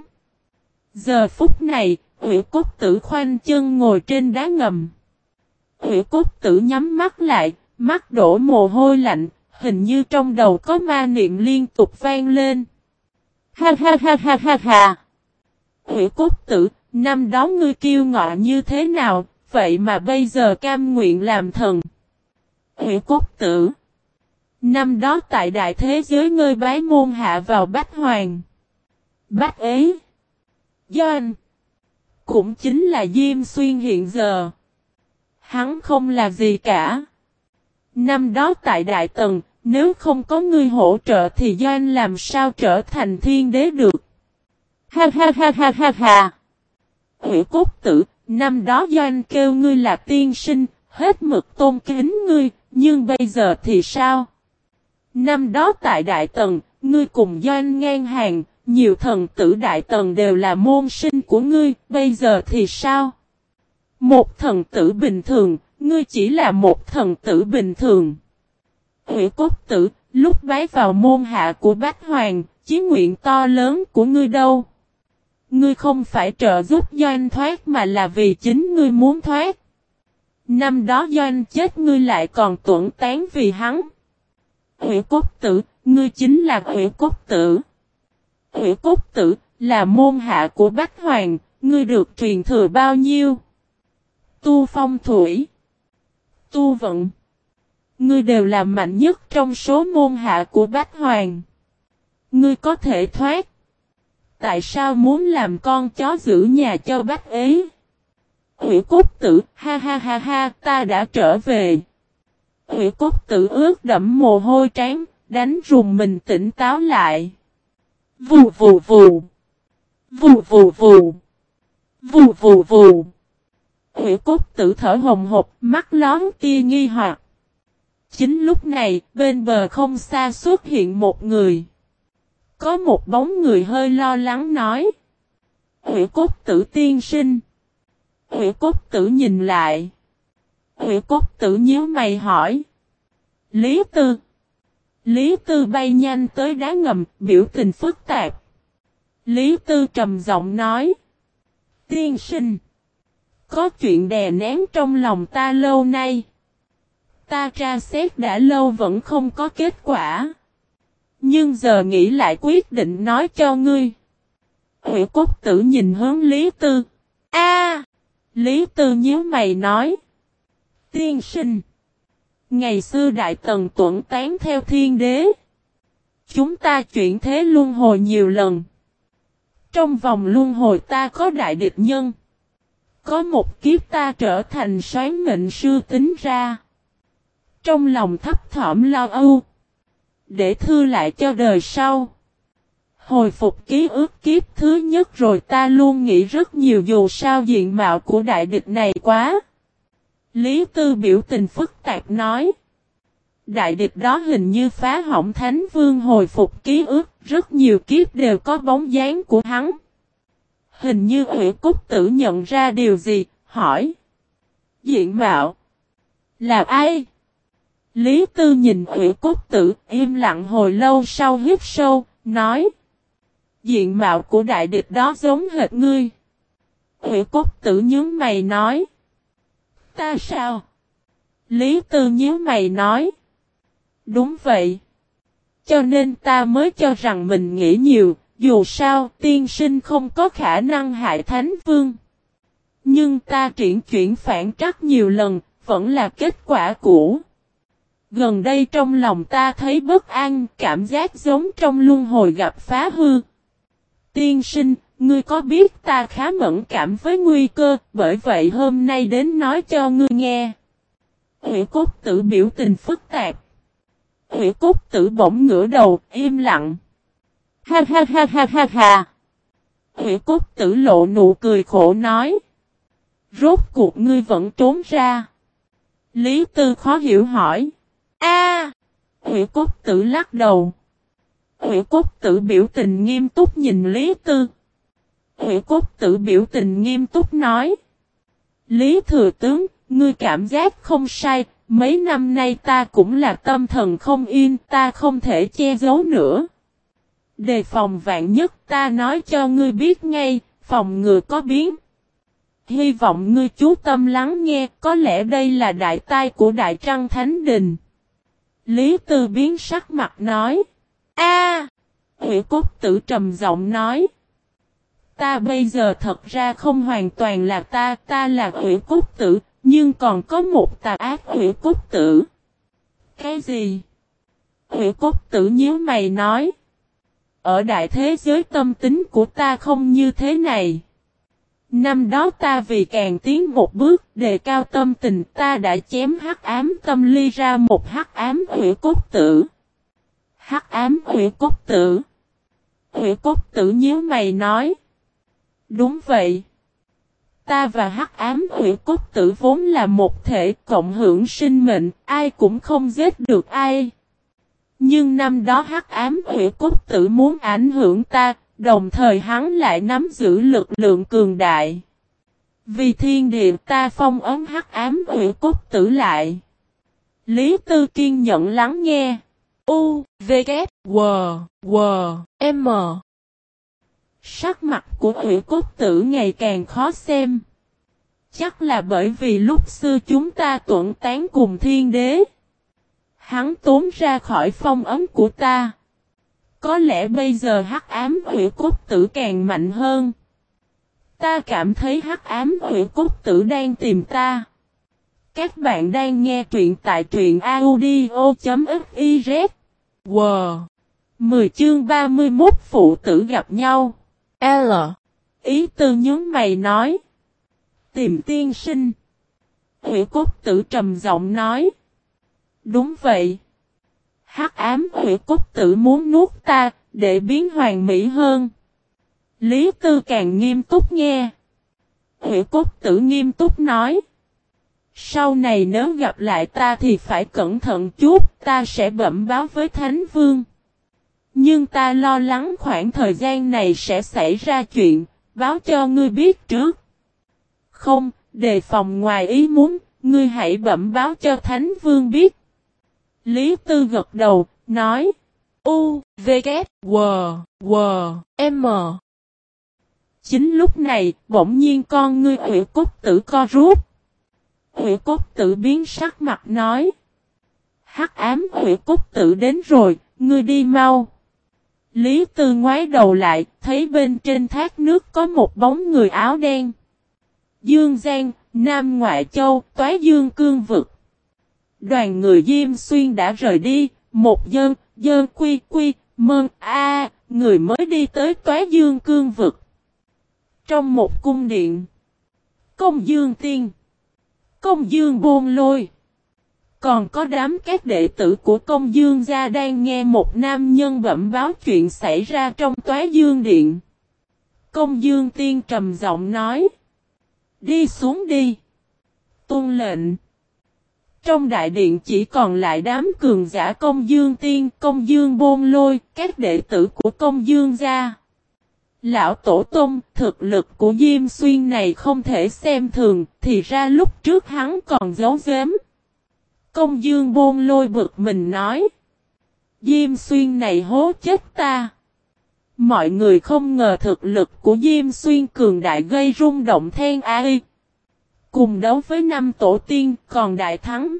Giờ phút này, Ủy cốt tử khoanh chân ngồi trên đá ngầm. Ủy cốt tử nhắm mắt lại, mắt đổ mồ hôi lạnh, hình như trong đầu có ma niệm liên tục vang lên. Ha ha ha ha ha ha. Ủy cốt tử, năm đó ngươi kêu ngọ như thế nào, vậy mà bây giờ cam nguyện làm thần. Ủy cốt tử. Năm đó tại đại thế giới ngươi bái môn hạ vào Bách Hoàng. Bách ấy. Doan. Cũng chính là Diêm Xuyên hiện giờ. Hắn không là gì cả. Năm đó tại Đại Tần, nếu không có ngươi hỗ trợ thì doanh làm sao trở thành thiên đế được. Ha ha ha ha ha ha. Hủy cốt tử, năm đó doanh kêu ngươi là tiên sinh, hết mực tôn kính ngươi, nhưng bây giờ thì sao? Năm đó tại Đại Tần, ngươi cùng doanh ngang hàng, nhiều thần tử Đại Tần đều là môn sinh của ngươi, bây giờ thì sao? Một thần tử bình thường, ngươi chỉ là một thần tử bình thường. Hủy cốt tử, lúc bái vào môn hạ của Bách Hoàng, chí nguyện to lớn của ngươi đâu? Ngươi không phải trợ giúp Doanh thoát mà là vì chính ngươi muốn thoát. Năm đó Doanh chết ngươi lại còn tuẩn tán vì hắn. Hủy cốt tử, ngươi chính là hủy cốt tử. Hủy cốt tử, là môn hạ của Bách Hoàng, ngươi được truyền thừa bao nhiêu? Tu phong thủy. Tu vận. Ngươi đều là mạnh nhất trong số môn hạ của Bách Hoàng. Ngươi có thể thoát. Tại sao muốn làm con chó giữ nhà cho Bách ấy? Hủy cốt tử, ha ha ha ha, ta đã trở về. Hủy cốt tử ướt đẫm mồ hôi trán, đánh rùng mình tỉnh táo lại. Vù vù vù. Vù vù vù. Vù vù vù. Hủy cốt tử thở hồng hộc, mắt lón tia nghi hoặc. Chính lúc này, bên bờ không xa xuất hiện một người. Có một bóng người hơi lo lắng nói. Hủy cốt tử tiên sinh. Hủy cốt tử nhìn lại. Hủy cốt tử nhíu mày hỏi. Lý tư. Lý tư bay nhanh tới đá ngầm, biểu tình phức tạp. Lý tư trầm giọng nói. Tiên sinh. Có chuyện đè nén trong lòng ta lâu nay. Ta tra xét đã lâu vẫn không có kết quả. Nhưng giờ nghĩ lại quyết định nói cho ngươi. Hủy cốt tử nhìn hướng Lý Tư. A, Lý Tư nhíu mày nói. Tiên sinh. Ngày xưa Đại Tần tuẩn tán theo thiên đế. Chúng ta chuyển thế luân hồi nhiều lần. Trong vòng luân hồi ta có đại địch nhân. Có một kiếp ta trở thành xoán mệnh sư tính ra. Trong lòng thấp thỏm lo âu. Để thư lại cho đời sau. Hồi phục ký ức kiếp thứ nhất rồi ta luôn nghĩ rất nhiều dù sao diện mạo của đại địch này quá. Lý Tư biểu tình phức tạp nói. Đại địch đó hình như phá hỏng Thánh Vương hồi phục ký ức, rất nhiều kiếp đều có bóng dáng của hắn. Hình như Ủy Cúc Tử nhận ra điều gì, hỏi. Diện mạo. Là ai? Lý Tư nhìn Ủy Cốt Tử im lặng hồi lâu sau hít sâu, nói. Diện mạo của đại địch đó giống hệt ngươi. Ủy Cốt Tử nhớ mày nói. Ta sao? Lý Tư nhớ mày nói. Đúng vậy. Cho nên ta mới cho rằng mình nghĩ nhiều, dù sao tiên sinh không có khả năng hại Thánh Vương. Nhưng ta triển chuyển phản trắc nhiều lần, vẫn là kết quả cũ. Gần đây trong lòng ta thấy bất an, cảm giác giống trong luân hồi gặp phá hư. Tiên sinh, ngươi có biết ta khá mẫn cảm với nguy cơ, bởi vậy hôm nay đến nói cho ngươi nghe. Hủy cốt tử biểu tình phức tạp. Hủy cốt tử bỗng ngửa đầu, im lặng. Ha ha ha ha ha ha. Hủy cốt tử lộ nụ cười khổ nói. Rốt cuộc ngươi vẫn trốn ra. Lý Tư khó hiểu hỏi. A! Hủy cốt tử lắc đầu. Hủy cốt tử biểu tình nghiêm túc nhìn Lý Tư. Hủy cốt tử biểu tình nghiêm túc nói. Lý Thừa Tướng, ngươi cảm giác không sai, mấy năm nay ta cũng là tâm thần không yên, ta không thể che giấu nữa. Đề phòng vạn nhất ta nói cho ngươi biết ngay, phòng ngừa có biến. Hy vọng ngươi chú tâm lắng nghe, có lẽ đây là đại tai của Đại Trăng Thánh Đình. Lý Tư biến sắc mặt nói. A, Hủy cốt tử trầm giọng nói. Ta bây giờ thật ra không hoàn toàn là ta, ta là hủy cốt tử, nhưng còn có một tà ác hủy cốt tử. Cái gì? Hủy cốt tử nhíu mày nói. Ở đại thế giới tâm tính của ta không như thế này. Năm đó ta vì càng tiến một bước đề cao tâm tình ta đã chém hắc ám tâm ly ra một hắc ám hủy cốt tử. Hắc ám hủy cốt tử. Hủy cốt tử nhíu mày nói. Đúng vậy. Ta và hắc ám hủy cốt tử vốn là một thể cộng hưởng sinh mệnh, ai cũng không giết được ai. Nhưng năm đó hắc ám hủy cốt tử muốn ảnh hưởng ta, đồng thời hắn lại nắm giữ lực lượng cường đại. Vì thiên địa ta phong ấn hắc ám ủy cốt tử lại. Lý Tư kiên nhận lắng nghe. U, V, K, W, W, M. Sắc mặt của ủy cốt tử ngày càng khó xem. Chắc là bởi vì lúc xưa chúng ta tuẩn tán cùng thiên đế. Hắn tốn ra khỏi phong ấm của ta. Có lẽ bây giờ hắc ám hủy cốt tử càng mạnh hơn. Ta cảm thấy hắc ám hủy cốt tử đang tìm ta. Các bạn đang nghe truyện tại truyện audio.fiz. Wow! 10 chương 31 phụ tử gặp nhau. L. Ý tư nhướng mày nói. Tìm tiên sinh. Hủy cốt tử trầm giọng nói. Đúng vậy. Hắc ám hủy cốt tử muốn nuốt ta, để biến hoàn mỹ hơn. Lý tư càng nghiêm túc nghe. Hủy cốt tử nghiêm túc nói. Sau này nếu gặp lại ta thì phải cẩn thận chút, ta sẽ bẩm báo với Thánh Vương. Nhưng ta lo lắng khoảng thời gian này sẽ xảy ra chuyện, báo cho ngươi biết trước. Không, đề phòng ngoài ý muốn, ngươi hãy bẩm báo cho Thánh Vương biết. Lý Tư gật đầu, nói. U, V, K, W, W, M. Chính lúc này, bỗng nhiên con ngươi ủy cốt tử co rút. Ủy cốt tử biến sắc mặt nói. Hắc ám ủy cốt tử đến rồi, ngươi đi mau. Lý Tư ngoái đầu lại, thấy bên trên thác nước có một bóng người áo đen. Dương Giang, Nam Ngoại Châu, Toái Dương Cương Vực. Đoàn người Diêm Xuyên đã rời đi, một dân, dân quy quy, mơn a người mới đi tới Toái Dương Cương Vực. Trong một cung điện, Công Dương Tiên, Công Dương buôn Lôi, còn có đám các đệ tử của công dương gia đang nghe một nam nhân bẩm báo chuyện xảy ra trong toái dương điện. Công dương tiên trầm giọng nói. Đi xuống đi. Tôn lệnh. Trong đại điện chỉ còn lại đám cường giả công dương tiên, công dương bôn lôi, các đệ tử của công dương gia. Lão Tổ Tông, thực lực của Diêm Xuyên này không thể xem thường, thì ra lúc trước hắn còn giấu giếm. Công dương bôn lôi bực mình nói. Diêm xuyên này hố chết ta. Mọi người không ngờ thực lực của Diêm xuyên cường đại gây rung động then ai. Cùng đấu với năm tổ tiên còn đại thắng.